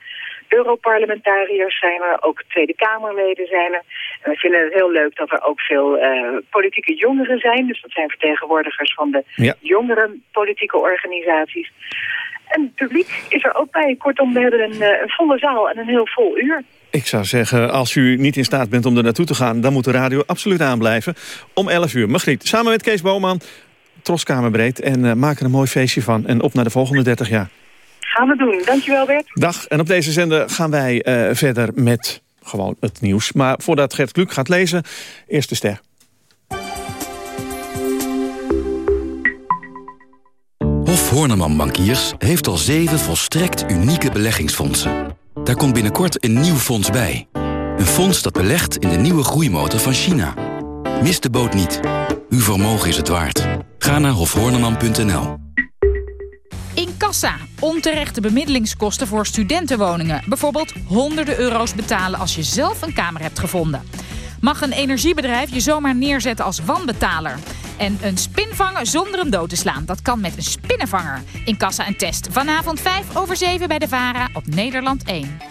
Europarlementariërs zijn er, ook Tweede Kamerleden zijn er. En we vinden het heel leuk dat er ook veel uh, politieke jongeren zijn. Dus dat zijn vertegenwoordigers van de ja. jongere politieke organisaties. En het publiek is er ook bij. Kortom, we hebben een, een volle zaal en een heel vol uur. Ik zou zeggen, als u niet in staat bent om er naartoe te gaan... dan moet de radio absoluut aanblijven. Om 11 uur. Magriet, samen met Kees Boman, Troskamerbreed... en uh, maak er een mooi feestje van. En op naar de volgende 30 jaar. Gaan we doen. Dankjewel Bert. Dag. En op deze zender gaan wij uh, verder met gewoon het nieuws. Maar voordat Gert Kluk gaat lezen, eerst de ster. Horneman Bankiers heeft al zeven volstrekt unieke beleggingsfondsen. Daar komt binnenkort een nieuw fonds bij. Een fonds dat belegt in de nieuwe groeimotor van China. Mis de boot niet. Uw vermogen is het waard. Ga naar hofhorneman.nl. Kassa. Onterechte bemiddelingskosten voor studentenwoningen. Bijvoorbeeld honderden euro's betalen als je zelf een kamer hebt gevonden. Mag een energiebedrijf je zomaar neerzetten als wanbetaler? En een spin vangen zonder hem dood te slaan. Dat kan met een spinnenvanger. In kassa en test. Vanavond 5 over 7 bij de VARA op Nederland 1.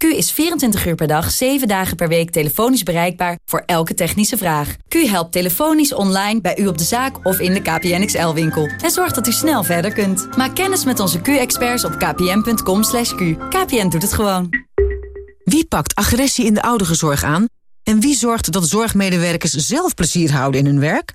Q is 24 uur per dag, 7 dagen per week telefonisch bereikbaar voor elke technische vraag. Q helpt telefonisch online bij u op de zaak of in de KPN XL-winkel. En zorgt dat u snel verder kunt. Maak kennis met onze Q-experts op kpn.com. /q. KPN doet het gewoon. Wie pakt agressie in de ouderenzorg aan? En wie zorgt dat zorgmedewerkers zelf plezier houden in hun werk?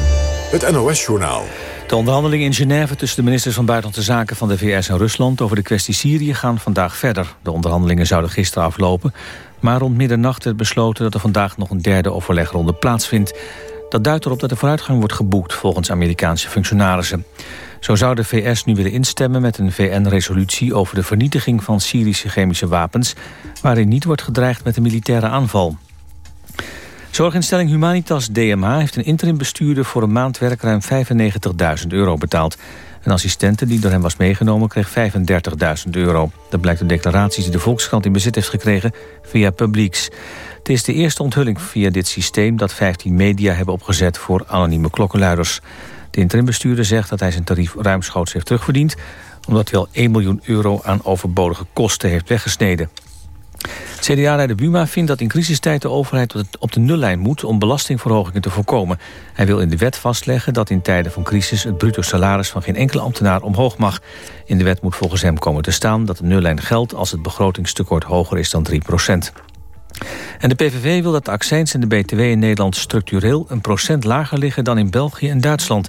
het NOS-journaal. De onderhandelingen in Genève tussen de ministers van Buitenlandse Zaken van de VS en Rusland over de kwestie Syrië gaan vandaag verder. De onderhandelingen zouden gisteren aflopen, maar rond middernacht werd besloten dat er vandaag nog een derde overlegronde plaatsvindt. Dat duidt erop dat de vooruitgang wordt geboekt volgens Amerikaanse functionarissen. Zo zou de VS nu willen instemmen met een VN-resolutie over de vernietiging van Syrische chemische wapens, waarin niet wordt gedreigd met een militaire aanval. Zorginstelling Humanitas DMH heeft een interimbestuurder voor een maand werk ruim 95.000 euro betaald. Een assistente die door hem was meegenomen kreeg 35.000 euro. Dat blijkt uit declaraties die de Volkskrant in bezit heeft gekregen via Publieks. Het is de eerste onthulling via dit systeem dat 15 media hebben opgezet voor anonieme klokkenluiders. De interimbestuurder zegt dat hij zijn tarief ruimschoots heeft terugverdiend... omdat hij al 1 miljoen euro aan overbodige kosten heeft weggesneden. CDA-leider Buma vindt dat in crisistijd de overheid op de nullijn moet... om belastingverhogingen te voorkomen. Hij wil in de wet vastleggen dat in tijden van crisis... het bruto salaris van geen enkele ambtenaar omhoog mag. In de wet moet volgens hem komen te staan dat de nullijn geldt... als het begrotingstekort hoger is dan 3 procent. En de PVV wil dat de accijns en de BTW in Nederland structureel... een procent lager liggen dan in België en Duitsland.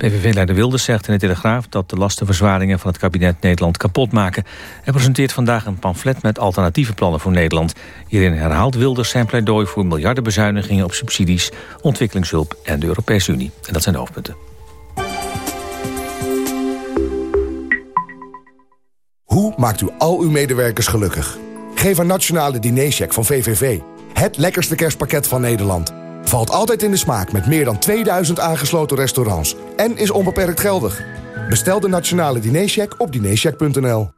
PVV-leider Wilders zegt in de Telegraaf dat de lastenverzwaringen van het kabinet Nederland kapot maken. Hij presenteert vandaag een pamflet met alternatieve plannen voor Nederland. Hierin herhaalt Wilders zijn pleidooi voor miljardenbezuinigingen op subsidies, ontwikkelingshulp en de Europese Unie. En dat zijn de hoofdpunten. Hoe maakt u al uw medewerkers gelukkig? Geef een nationale dinercheck van VVV. Het lekkerste kerstpakket van Nederland. Valt altijd in de smaak met meer dan 2000 aangesloten restaurants. En is onbeperkt geldig. Bestel de nationale dinercheck op dinercheck.nl.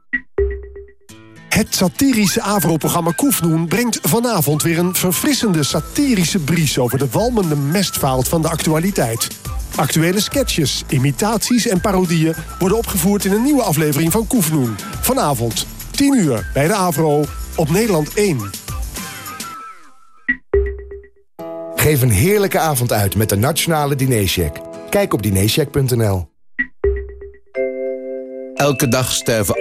Het satirische AVRO-programma Koefnoen brengt vanavond weer een verfrissende satirische bries over de walmende mestvaalt van de actualiteit. Actuele sketches, imitaties en parodieën worden opgevoerd in een nieuwe aflevering van Koefnoen. Vanavond, 10 uur, bij de AVRO, op Nederland 1. Geef een heerlijke avond uit met de Nationale Dinercheck. Kijk op dinercheck.nl. Elke dag sterven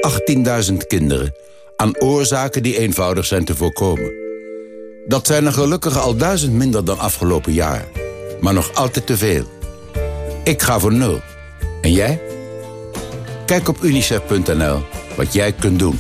18.000 kinderen aan oorzaken die eenvoudig zijn te voorkomen. Dat zijn er gelukkig al duizend minder dan afgelopen jaar. Maar nog altijd te veel. Ik ga voor nul. En jij? Kijk op unicef.nl wat jij kunt doen.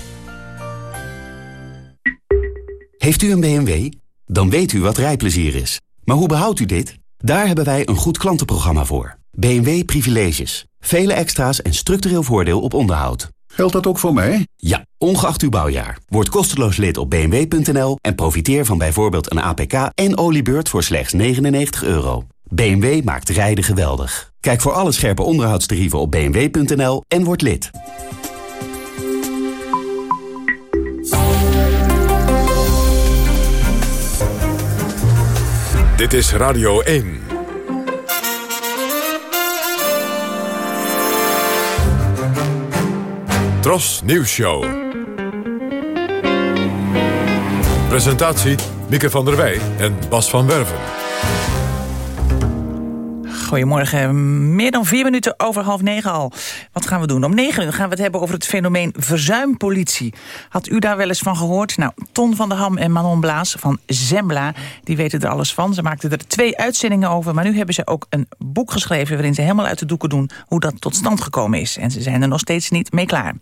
Heeft u een BMW? Dan weet u wat rijplezier is. Maar hoe behoudt u dit? Daar hebben wij een goed klantenprogramma voor. BMW Privileges. Vele extra's en structureel voordeel op onderhoud. Geldt dat ook voor mij? Ja, ongeacht uw bouwjaar. Word kosteloos lid op bmw.nl en profiteer van bijvoorbeeld een APK en oliebeurt voor slechts 99 euro. BMW maakt rijden geweldig. Kijk voor alle scherpe onderhoudstarieven op bmw.nl en word lid. Dit is Radio 1. Tros Nieuws Show. Presentatie Mieke van der Wij en Bas van Werven. Goedemorgen. Meer dan vier minuten over half negen al. Wat gaan we doen? Om negen uur gaan we het hebben over het fenomeen verzuimpolitie. Had u daar wel eens van gehoord? Nou, Ton van der Ham en Manon Blaas van Zembla... die weten er alles van. Ze maakten er twee uitzendingen over... maar nu hebben ze ook een boek geschreven... waarin ze helemaal uit de doeken doen hoe dat tot stand gekomen is. En ze zijn er nog steeds niet mee klaar.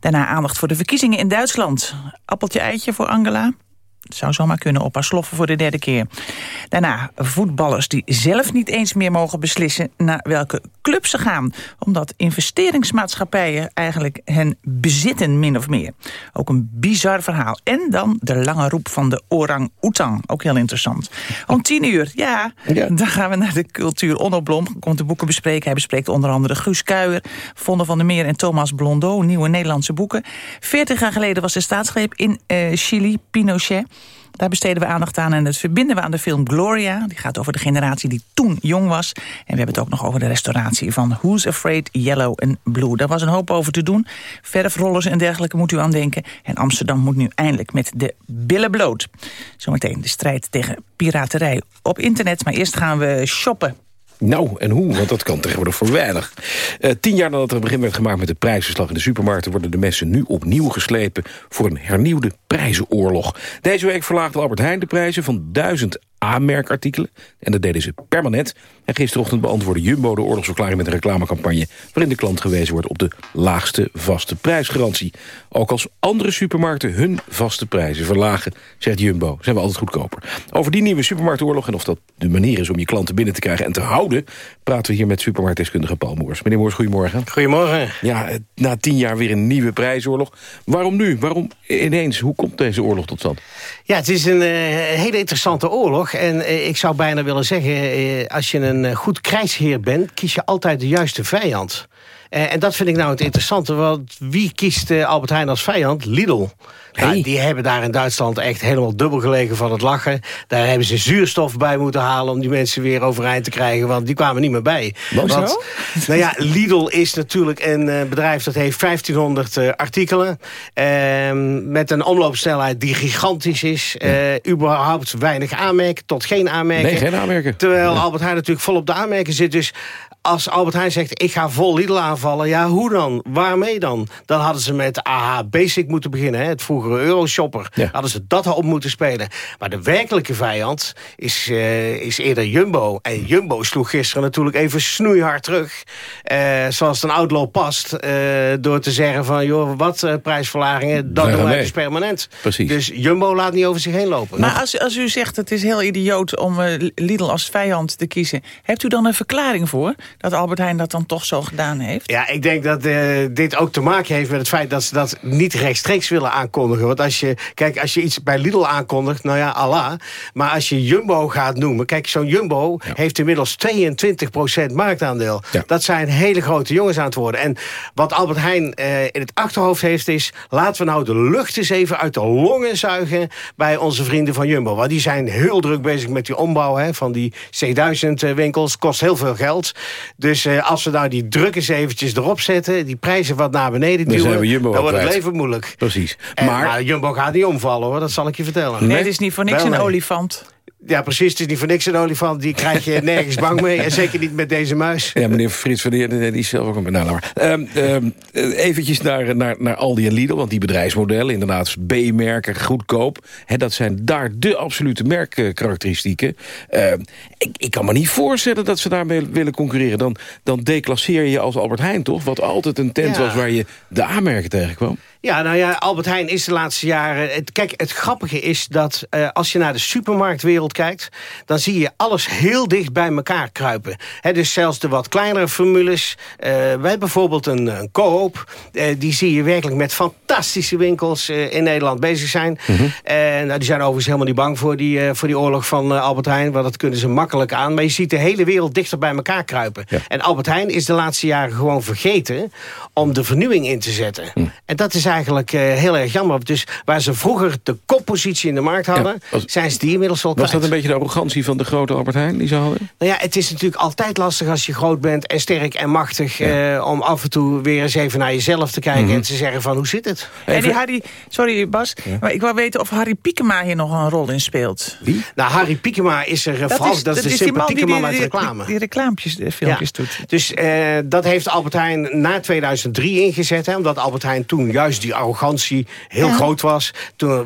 Daarna aandacht voor de verkiezingen in Duitsland. Appeltje-eitje voor Angela? Het zou zomaar kunnen op haar sloffen voor de derde keer. Daarna voetballers die zelf niet eens meer mogen beslissen... naar welke club ze gaan. Omdat investeringsmaatschappijen eigenlijk hen bezitten, min of meer. Ook een bizar verhaal. En dan de lange roep van de orang-oetang. Ook heel interessant. Om tien uur, ja, dan gaan we naar de cultuur. Onno Blom komt de boeken bespreken. Hij bespreekt onder andere Guus Kuijer... Vonne van der Meer en Thomas Blondeau. Nieuwe Nederlandse boeken. Veertig jaar geleden was de staatsgreep in uh, Chili, Pinochet... Daar besteden we aandacht aan en dat verbinden we aan de film Gloria. Die gaat over de generatie die toen jong was. En we hebben het ook nog over de restauratie van Who's Afraid Yellow and Blue. Daar was een hoop over te doen. Verfrollers en dergelijke moet u aan denken. En Amsterdam moet nu eindelijk met de billen bloot. Zometeen de strijd tegen piraterij op internet. Maar eerst gaan we shoppen. Nou, en hoe? Want dat kan tegenwoordig voor weinig. Uh, tien jaar nadat er een begin werd gemaakt met de prijsverslag in de supermarkten... worden de messen nu opnieuw geslepen voor een hernieuwde prijzenoorlog. Deze week verlaagde Albert Heijn de prijzen van 1000 A-merkartikelen. En dat deden ze permanent. En gisterochtend beantwoordde Jumbo de oorlogsverklaring met een reclamecampagne... waarin de klant gewezen wordt op de laagste vaste prijsgarantie. Ook als andere supermarkten hun vaste prijzen verlagen, zegt Jumbo, zijn we altijd goedkoper. Over die nieuwe supermarktoorlog en of dat de manier is om je klanten binnen te krijgen en te houden... praten we hier met supermarktdeskundige Paul Moers. Meneer Moers, goedemorgen. Goedemorgen. Ja, na tien jaar weer een nieuwe prijsoorlog. Waarom nu? Waarom ineens? Hoe komt deze oorlog tot stand? Ja, het is een uh, hele interessante oorlog. En uh, ik zou bijna willen zeggen, uh, als je een goed krijgsheer bent... kies je altijd de juiste vijand. En dat vind ik nou het interessante. Want wie kiest Albert Heijn als vijand? Lidl. Hey. Nou, die hebben daar in Duitsland echt helemaal dubbel gelegen van het lachen. Daar hebben ze zuurstof bij moeten halen... om die mensen weer overeind te krijgen. Want die kwamen niet meer bij. Want nou ja, Lidl is natuurlijk een uh, bedrijf... dat heeft 1500 artikelen. Ehm, met een omloopsnelheid die gigantisch is. Ja. überhaupt weinig aanmerken tot geen aanmerken. Nee, geen aanmerken. Terwijl ja. Albert Heijn natuurlijk vol op de aanmerken zit. Dus als Albert Heijn zegt, ik ga vol Lidl aanvallen... ja, hoe dan? Waarmee dan? Dan hadden ze met AH Basic moeten beginnen. Hè? Het vroegere Euroshopper. Ja. Hadden ze dat op moeten spelen. Maar de werkelijke vijand is, uh, is eerder Jumbo. En Jumbo sloeg gisteren natuurlijk even snoeihard terug. Uh, zoals het een outlaw past. Uh, door te zeggen van, joh, wat prijsverlagingen... dat doen wij dus permanent. Precies. Dus Jumbo laat niet over zich heen lopen. Maar als, als u zegt, het is heel idioot om Lidl als vijand te kiezen... hebt u dan een verklaring voor dat Albert Heijn dat dan toch zo gedaan heeft? Ja, ik denk dat uh, dit ook te maken heeft met het feit dat ze dat niet rechtstreeks willen aankondigen. Want als je, kijk, als je iets bij Lidl aankondigt, nou ja, Allah. Maar als je Jumbo gaat noemen, kijk, zo'n Jumbo ja. heeft inmiddels 22% marktaandeel. Ja. Dat zijn hele grote jongens aan het worden. En wat Albert Heijn uh, in het achterhoofd heeft is, laten we nou de lucht eens even uit de longen zuigen bij onze vrienden van Jumbo. Want die zijn heel druk bezig met die ombouw hè, van die C1000 winkels. Kost heel veel geld. Dus uh, als we nou die druk eens eventjes erop zetten... die prijzen wat naar beneden duwen... dan wordt het leven moeilijk. Precies. En, maar... Nou, Jumbo gaat niet omvallen, hoor. Dat zal ik je vertellen. Nee, nee het is niet voor niks Wel, een olifant. Ja, precies. Het is niet voor niks een olifant. Die krijg je nergens bang mee. En zeker niet met deze muis. Ja, meneer Frits van die is zelf ook een... Nou, maar. Um, um, eventjes naar, naar, naar Aldi en Lidl. Want die bedrijfsmodellen, inderdaad B-merken, goedkoop. Hè, dat zijn daar de absolute merkkarakteristieken. Uh, ik, ik kan me niet voorstellen dat ze daarmee willen concurreren. Dan, dan declasseer je als Albert Heijn, toch? Wat altijd een tent ja. was waar je de A-merken tegenkwam. Ja, nou ja, Albert Heijn is de laatste jaren... Het, kijk, het grappige is dat uh, als je naar de supermarktwereld kijkt... dan zie je alles heel dicht bij elkaar kruipen. He, dus zelfs de wat kleinere formules. Uh, wij bijvoorbeeld een, een Coop. Uh, die zie je werkelijk met fantastische winkels in Nederland bezig zijn. Mm -hmm. nou, die zijn overigens helemaal niet bang voor die, voor die oorlog van Albert Heijn. Want dat kunnen ze makkelijk aan. Maar je ziet de hele wereld dichter bij elkaar kruipen. Ja. En Albert Heijn is de laatste jaren gewoon vergeten... om de vernieuwing in te zetten. Mm. En dat is eigenlijk eh, heel erg jammer. Dus waar ze vroeger de koppositie in de markt hadden... zijn ze die inmiddels wel Was dat een beetje de arrogantie van de grote Albert Heijn die ze hadden? Nou ja, het is natuurlijk altijd lastig als je groot bent en sterk en machtig... eh, om af en toe weer eens even naar jezelf te kijken Mhm. en te zeggen van hoe zit het? En die Harry, sorry Bas, maar ik wou weten of Harry Piekema hier nog een rol in speelt. Wie? Nou, Harry Piekema is er vooral, dat is de die man die sympathieke man die, uit reclame. die, die reclamepjes, de filmpjes Ja. doet. Dus eh, dat heeft Albert Heijn na 2003 ingezet. Hè, omdat Albert Heijn toen juist die arrogantie heel groot was. Toen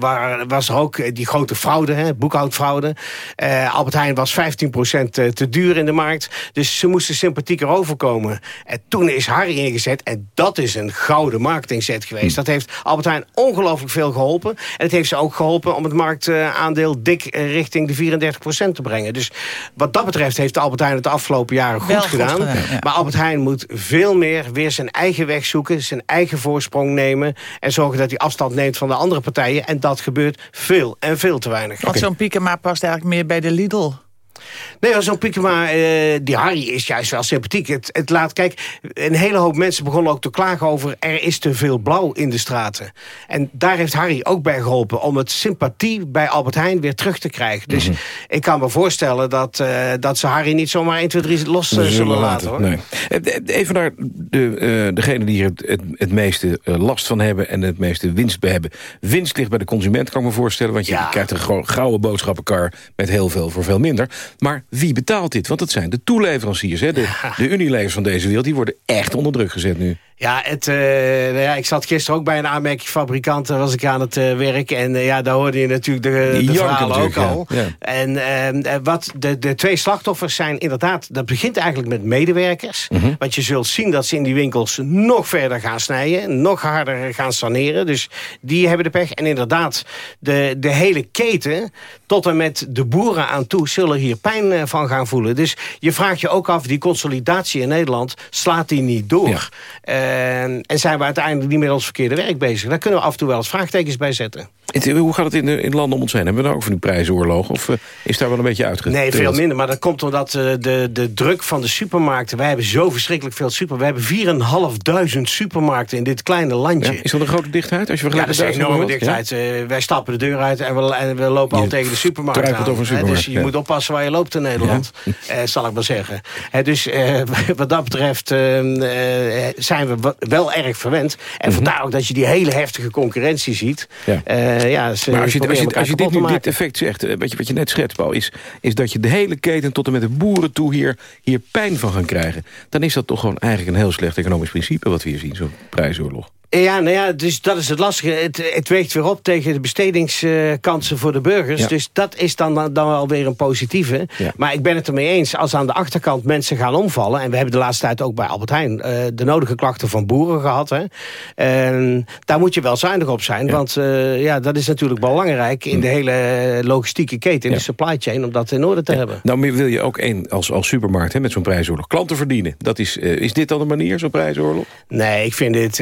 was er ook eh, die grote fraude, hè, boekhoudfraude. Eh, Albert Heijn was 15% te duur in de markt. Dus ze moesten sympathieker overkomen. En toen is Harry ingezet. En dat is een gouden marketingzet geweest. Dat heeft Albert Heijn ongelooflijk veel geholpen. En het heeft ze ook geholpen om het marktaandeel dik eh, richting de 34% te brengen. Dus wat dat betreft heeft Albert Heijn het de afgelopen jaren goed Wel goed gedaan. gedaan, ja. Maar Albert Heijn moet veel meer weer zijn eigen weg zoeken... zijn eigen voorsprong nemen... en zorgen dat hij afstand neemt van de andere partijen. En dat gebeurt veel en veel te weinig. Want zo'n Piekema past eigenlijk meer bij de Lidl. Nee, zo'n Piekema, eh, die Harry is juist wel sympathiek. Het, het laat, kijk, een hele hoop mensen begonnen ook te klagen over... er is te veel blauw in de straten. En daar heeft Harry ook bij geholpen... om het sympathie bij Albert Heijn weer terug te krijgen. Dus Mhm. ik kan me voorstellen dat, eh, dat ze Harry niet zomaar 1, 2, 3 los eh, zullen laten. hoor. Nee. Even naar de, degene die hier het, het, meeste last van hebben... en het meeste winst bij hebben. Winst ligt bij de consument, kan ik me voorstellen. Want je krijgt een gouden boodschappenkar met heel veel voor veel minder. Maar wie betaalt dit? Want dat zijn de toeleveranciers. Hè? De, de Unilevers van deze wereld die worden echt onder druk gezet nu. Ja, het, eh, nou ja, ik zat gisteren ook bij een aanmerkingsfabrikant. Daar was ik aan het eh, werk. En eh, ja, daar hoorde je natuurlijk de, de verhalen ook al. ja. En eh, eh, wat de, de twee slachtoffers zijn inderdaad... dat begint eigenlijk met medewerkers. Mhm. Want je zult zien dat ze in die winkels nog verder gaan snijden. Nog harder gaan saneren. Dus die hebben de pech. En inderdaad, de, de hele keten... tot en met de boeren aan toe... zullen hier pijn eh, van gaan voelen. Dus je vraagt je ook af, die consolidatie in Nederland... slaat die niet door? En, en zijn we uiteindelijk niet met ons verkeerde werk bezig? Daar kunnen we af en toe wel eens vraagtekens bij zetten. Het- hoe gaat het in, de, in landen om ons heen? Hebben we daar ook van die prijsoorlog? Of eh, is daar wel een beetje uitgedeeld? Nee, veel minder. Maar dat komt omdat eh, de, de druk van de supermarkten... wij hebben zo verschrikkelijk veel super... we hebben 4.500 supermarkten in dit kleine landje. Ja, is dat een grote dichtheid? Als je Ja, vergelijkt dat is een enorme dichtheid. Eh, wij stappen de deur uit en we, en we lopen al tegen de supermarkt aan. over een Hè, supermarkt, dus je ja. moet oppassen waar je loopt in Nederland, zal ik maar zeggen. Dus wat dat betreft zijn we wel erg verwend. En vandaar ook dat je die hele heftige concurrentie ziet. Ja. Eh, ja, ze Maar als je, als proberen je, elkaar als je dit nu dit effect zegt, eh, wat je, wat je net schetst, Paul, is, is dat je de hele keten tot en met de boeren toe hier, hier pijn van gaan krijgen. Dan is dat toch gewoon eigenlijk een heel slecht economisch principe wat we hier zien, zo'n prijsoorlog. Ja, nou ja, dus dat is het lastige. Het, het weegt weer op tegen de bestedingskansen voor de burgers. Ja. Dus dat is dan, dan wel weer een positieve. Ja. Maar ik ben het ermee eens, als aan de achterkant mensen gaan omvallen... en we hebben de laatste tijd ook bij Albert Heijn... eh, de nodige klachten van boeren gehad. Hè. En daar moet je wel zuinig op zijn. Want eh, ja, dat is natuurlijk belangrijk in de hele logistieke keten... in de supply chain, om dat in orde te hebben. Nou wil je ook één als, als supermarkt hè, met zo'n prijsoorlog klanten verdienen. Dat is, eh, is dit dan de manier, zo'n prijsoorlog? Nee, ik vind dit,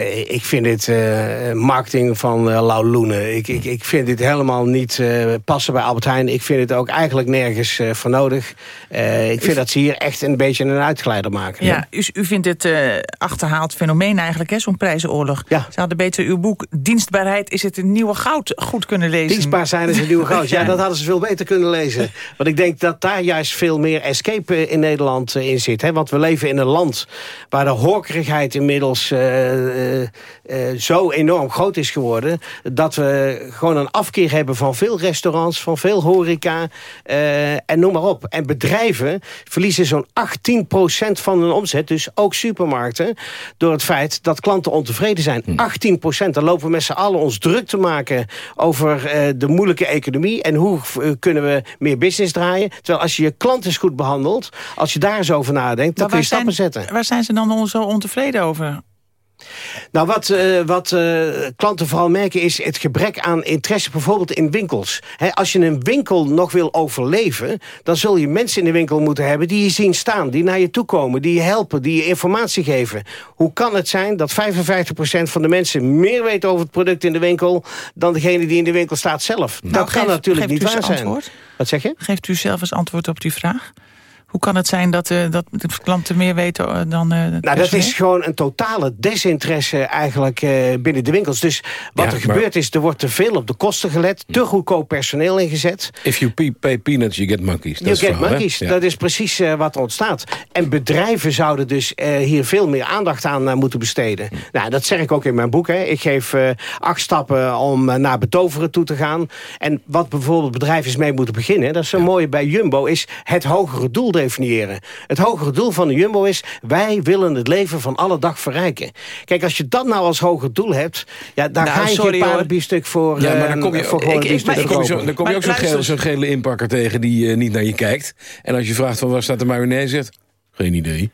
eh, ik vind dit eh, marketing van uh, Lau Loenen. Ik, ik, ik vind dit helemaal niet eh, passen bij Albert Heijn. Ik vind het ook eigenlijk nergens eh, voor nodig. Eh, ik vind dat ze hier echt een beetje een uitgeleider maken. Ja, u, u vindt het eh, achterhaald fenomeen eigenlijk, hè, zo'n prijzenoorlog. Ja. Ze hadden beter uw boek Dienstbaarheid is het een nieuwe goud goed kunnen lezen. Dienstbaar zijn is een nieuwe goud. Ja, dat hadden ze veel beter kunnen lezen. Want ik denk dat daar juist veel meer escape eh, in Nederland eh, in zit. Hè? Want we leven in een land waar de horkerigheid inmiddels eh, eh, eh, zo enorm groot is geworden... dat we gewoon een afkeer hebben van veel restaurants, van veel horeca eh, en noem maar op. En bedrijven verliezen zo'n 18% van hun omzet, dus ook supermarkten... door het feit dat klanten ontevreden zijn. 18%, dan lopen we met z'n allen ons druk te maken... over eh, de moeilijke economie en hoe eh, kunnen we meer business draaien. Terwijl als je je klant eens goed behandelt, als je daar eens over nadenkt... dan kun je stappen zijn, zetten. Waar zijn ze dan zo ontevreden over? Nou, wat, eh, wat eh, klanten vooral merken is het gebrek aan interesse bijvoorbeeld in winkels. Als je een winkel nog wil overleven, dan zul je mensen in de winkel moeten hebben die je zien staan, die naar je toe komen, die je helpen, die je informatie geven. Hoe kan het zijn dat 55% van de mensen meer weet over het product in de winkel dan degene die in de winkel staat zelf? dat Nou, kan natuurlijk geeft niet u waar zijn. antwoord? Wat zeg je? Geeft u zelf eens antwoord op die vraag? Hoe kan het zijn dat, uh, dat de klanten meer weten uh, dan uh, Nou, dat is gewoon een totale desinteresse eigenlijk binnen de winkels. Dus wat Ja, er maar- gebeurt is, er wordt te veel op de kosten gelet. Te goedkoop personeel ingezet. If you pay peanuts, you get monkeys. Dat You get verhaal, monkeys. Ja. Dat is precies eh, wat er ontstaat. En bedrijven zouden dus eh, hier veel meer aandacht aan eh, moeten besteden. Nou, dat zeg ik ook in mijn boek. Hè. Ik geef eh, acht stappen om eh, naar betoveren toe te gaan. En wat bijvoorbeeld bedrijven mee moeten beginnen... dat is zo mooi bij Jumbo, is het hogere doel definiëren. Het hogere doel van de Jumbo is... wij willen het leven van alle dag verrijken. Kijk, als je dat nou als hoger doel hebt... Ja, daar Nou, ga je geen hoor. paardenbiefstuk voor, Ja, maar eh, dan kom je, voor gewoon ik- een ik- biefstuk dan kom je zo, dan kom je ook zo'n Maar gele, zo'n gele inpakker tegen die eh, niet naar je kijkt. En als je vraagt van waar staat de mayonaise, zegt geen idee.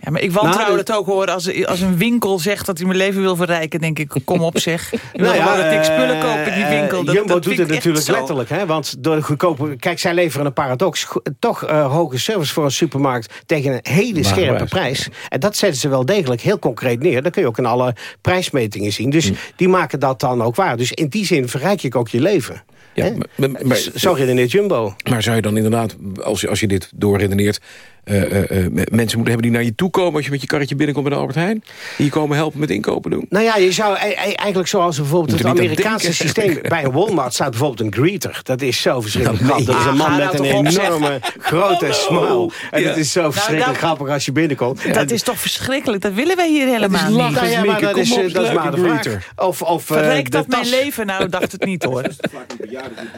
Ja, maar ik wantrouw Nou, het ook hoor. Als, als een winkel zegt dat hij mijn leven wil verrijken, denk ik, kom op zeg. Ik wil Nou ja, dat ik spullen eh, koop in die winkel. Dat, Jumbo dat doet het ik natuurlijk zo. letterlijk. Hè? Want door de goedkope... Kijk, zij leveren een paradox. Toch eh, hoge service voor een supermarkt tegen een hele scherpe prijs. prijs. En dat zetten ze wel degelijk heel concreet neer. Dat kun je ook in alle prijsmetingen zien. Dus die maken dat dan ook waar. Dus in die zin verrijk je ook je leven. Ja, Hè? maar, maar- maar- Zo redeneert Jumbo. maar zou je dan inderdaad, als je, als je dit doorredeneert... eh, eh, eh, mensen moeten hebben die naar je toe komen... als je met je karretje binnenkomt bij de Albert Heijn... die je komen helpen met inkopen doen? Nou ja, je zou e- e- eigenlijk zoals bijvoorbeeld Moet het er Amerikaanse denken. systeem... bij een Walmart staat bijvoorbeeld een greeter. Dat is zo verschrikkelijk grappig. Dat is een man met een enorme, grote smile. En het is zo verschrikkelijk nou- grappig als je binnenkomt. Dat is toch verschrikkelijk? Dat willen wij hier helemaal niet. Nou maar dat Kom is, op, eh, dat is maar de vraag. greeter. Of, of, dat mijn leven? Nou, dacht het niet hoor.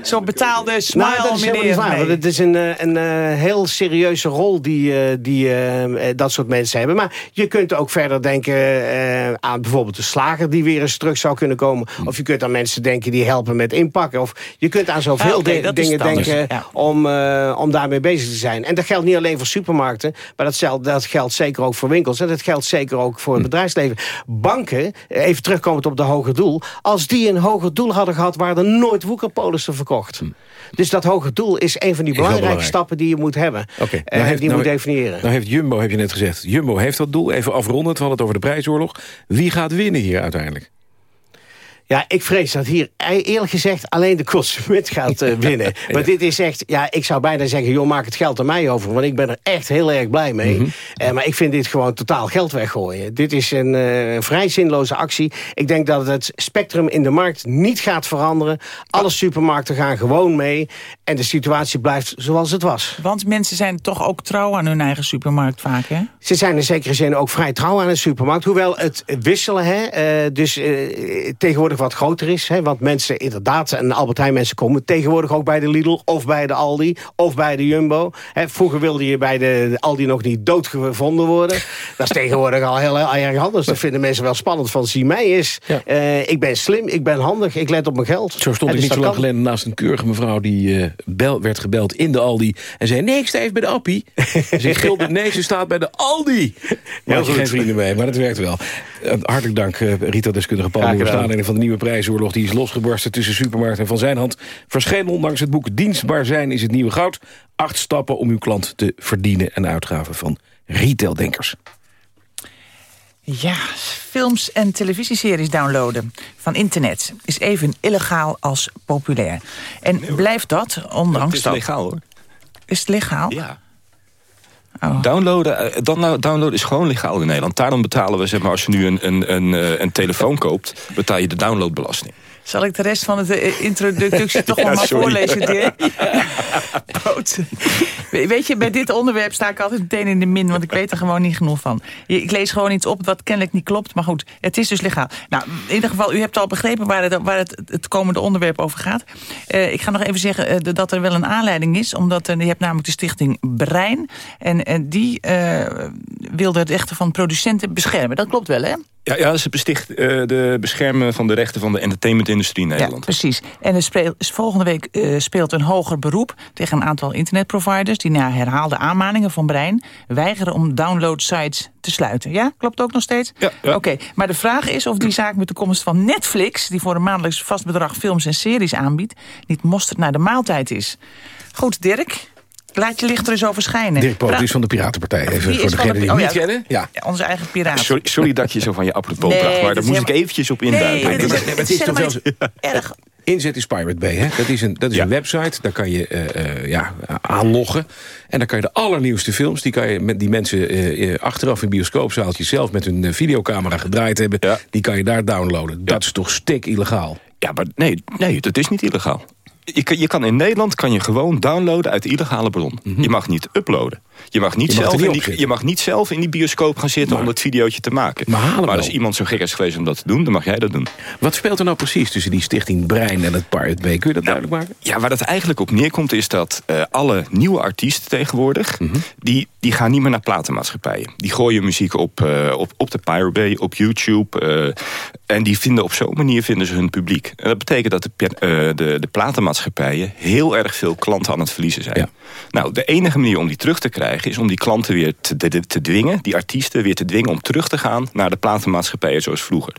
Zo'n betaalde smile Nou, dat is helemaal meneer. Het is een, een heel serieuze rol die, eh, die eh, eh, dat soort mensen hebben. Maar je kunt ook verder denken aan bijvoorbeeld de slager... die weer eens terug zou kunnen komen. Hm. Of je kunt aan mensen denken die helpen met inpakken. Of je kunt aan zoveel Ah, dingen denken Ja. om, om daarmee bezig te zijn. En dat geldt niet alleen voor supermarkten... maar dat, zel- dat geldt zeker ook voor winkels. En dat geldt zeker ook voor het bedrijfsleven. Banken, even terugkomend op de hoger doel... als die een hoger doel hadden gehad... waren er nooit woekerpolissen verkocht. Dus dat hoger doel is een van die belangrijke belangrijk. stappen die je moet hebben. Oké, Eh, nou heeft- die nou- moet definiëren. Nou heeft Jumbo, heb je net gezegd, Jumbo heeft dat doel. Even afrondend, we hadden het over de prijsoorlog. Wie gaat winnen hier uiteindelijk? Ja, ik vrees dat hier e- eerlijk gezegd alleen de consument gaat eh, winnen. Maar dit is echt, ja, ik zou bijna zeggen, joh, maak het geld aan mij over. Want ik ben er echt heel erg blij mee. Mhm. Eh, maar ik vind dit gewoon totaal geld weggooien. Dit is een eh, vrij zinloze actie. Ik denk dat het spectrum in de markt niet gaat veranderen. Alle supermarkten gaan gewoon mee. En de situatie blijft zoals het was. Want mensen zijn toch ook trouw aan hun eigen supermarkt vaak, hè? Ze zijn in zekere zin ook vrij trouw aan een supermarkt. Hoewel het wisselen hè, eh, dus eh, tegenwoordig wat groter is. Hè, want mensen inderdaad, en Albert Heijn mensen komen tegenwoordig ook bij de Lidl... of bij de Aldi, of bij de Jumbo. Hè, vroeger wilde je bij de, Aldi nog niet doodgevonden worden. Dat is tegenwoordig al heel, heel erg anders. Dat vinden mensen wel spannend. Van zie mij is, eh, ik ben slim, ik ben handig, ik let op mijn geld. Zo stond En ik dus niet zo lang kan. geleden naast een keurige mevrouw... die bel, werd gebeld in de Aldi en zei... nee, ik sta even bij de Appie. dus ik gilde, nee, ze staat bij de Aldi. Maar goed. geen vrienden mee, maar dat werkt wel. Eh, hartelijk dank, eh, Rita-deskundige Paul Moers... aanleiding van de nieuwe prijsoorlog... die is losgebarsten tussen supermarkt en van zijn hand. Verscheen ondanks het boek Dienstbaar zijn is het nieuwe goud. Acht stappen om uw klant te verdienen... en uitgaven van retaildenkers. Ja, films en televisieseries downloaden van internet is even illegaal als populair. En blijft dat, ondanks Het is dat... legaal hoor. Is het legaal? Ja. Oh. Downloaden, eh, nou, downloaden is gewoon legaal in Nederland. Daarom betalen we, zeg maar, als je nu een, een, een, eh, een telefoon koopt... betaal je de downloadbelasting. Zal ik de rest van de eh, introductie toch Ja, nog maar sorry. voorlezen, Dirk? Weet je, bij dit onderwerp sta ik altijd meteen in de min... want ik weet er gewoon niet genoeg van. Ik lees gewoon iets op wat kennelijk niet klopt. Maar goed, het is dus legaal. Nou, in ieder geval, u hebt al begrepen waar het, waar het, het komende onderwerp over gaat. Eh, ik ga nog even zeggen eh, dat er wel een aanleiding is. Omdat je hebt namelijk de stichting Brein. En die wilde de rechten van producenten beschermen. Dat klopt wel, hè? Ja, ja ze besticht eh, de beschermen van de rechten van de entertainmentindustrie in Nederland. Ja, precies. En er volgende week eh, speelt een hoger beroep tegen een aantal internetproviders... die na herhaalde aanmaningen van Brein weigeren om downloadsites te sluiten. Ja, klopt ook nog steeds? Ja. Oké, maar de vraag is of die zaak met de komst van Netflix... die voor een maandelijks vast bedrag films en series aanbiedt... niet mosterd naar de maaltijd is. Goed, Dirk, laat je licht er eens over schijnen. Dirk Poot is van de Piratenpartij. Even voor is van degene de- die oh ja. niet kennen. Ja. Ja, onze eigen piraat. Sorry, sorry dat je zo van je apropos Nee, praat, maar dat daar moest ik eventjes op Nee, induiken. dat is- Maar- dat is helemaal niet erg. Inzet is Pirate Bay, hè? Dat is een, dat is een website, daar kan je eh, eh, ja, aanloggen. En dan kan je de allernieuwste films... die, kan je, met die mensen eh, achteraf in bioscoopzaaltjes zelf... met hun videocamera gedraaid hebben... die kan je daar downloaden. Dat is toch stik illegaal? Ja, maar nee, nee, dat is niet illegaal. Je kan, je kan in Nederland kan je gewoon downloaden uit illegale bron. Je mag niet uploaden. Je mag niet, Je zelf, in die, je mag niet zelf in die bioscoop gaan zitten om dat videootje te maken. Maar, als iemand zo gek is geweest om dat te doen, dan mag jij dat doen. Wat speelt er nou precies tussen die stichting Brein en het Pirate Bay? Kun je dat duidelijk maken? Ja, waar dat eigenlijk op neerkomt is dat eh, alle nieuwe artiesten tegenwoordig... Mhm. die, die gaan niet meer naar platenmaatschappijen. Die gooien muziek op, eh, op, op de Pirate Bay, op YouTube. eh, en die vinden op zo'n manier vinden ze hun publiek. En dat betekent dat de, de, de platenmaatschappijen... heel erg veel klanten aan het verliezen zijn. Nou, de enige manier om die terug te krijgen... is om die klanten weer te, te, te dwingen, die artiesten weer te dwingen... om terug te gaan naar de platenmaatschappijen zoals vroeger.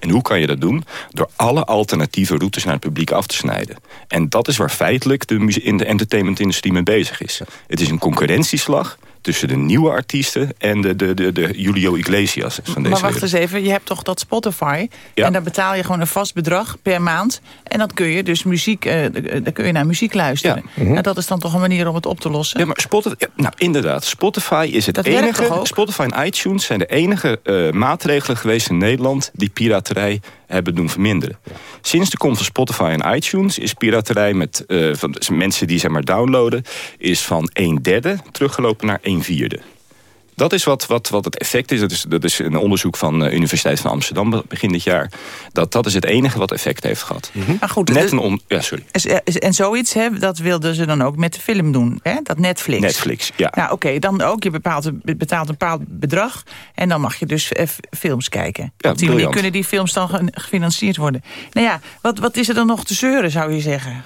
En hoe kan je dat doen? Door alle alternatieve routes naar het publiek af te snijden. En dat is waar feitelijk de, in de entertainmentindustrie mee bezig is. Het is een concurrentieslag tussen de nieuwe artiesten... en de, de, de, de Julio Iglesias van deze Maar wacht eens even, je hebt toch dat Spotify... Ja. en daar betaal je gewoon een vast bedrag per maand... en dan kun je dus muziek, eh, dan kun je naar muziek luisteren. Nou, dat is dan toch een manier om het op te lossen? Ja, maar Spotify, ja, nou inderdaad, Spotify is het Dat enige. Spotify en iTunes zijn de enige eh, maatregelen geweest in Nederland die piraterij hebben doen verminderen. Sinds de komst van Spotify en iTunes is piraterij met eh, van mensen die zeg maar downloaden, is van een derde teruggelopen naar een vierde. Dat is wat, wat, wat het effect is. Dat, is. dat is een onderzoek van de Universiteit van Amsterdam begin dit jaar. Dat, dat is het enige wat effect heeft gehad. Maar goed, Net een on, ja, sorry. Is- En zoiets, hè, dat wilden ze dan ook met de film doen, hè? dat Netflix. Netflix, ja. Nou, oké, dan ook. Je bepaalt, een- betaalt een bepaald bedrag en dan mag je dus eh, films kijken. Op die manier kunnen die films dan ge- gefinancierd worden. Nou ja, wat, wat is er dan nog te zeuren, zou je zeggen?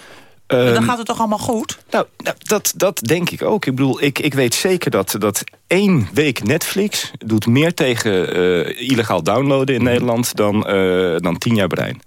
Dan Ehm, gaat het toch allemaal goed? Nou, nou, dat, dat denk ik ook. Ik bedoel, ik, ik weet zeker dat, dat één week Netflix... doet meer tegen eh, illegaal downloaden in Nederland dan, eh, dan tien jaar brein.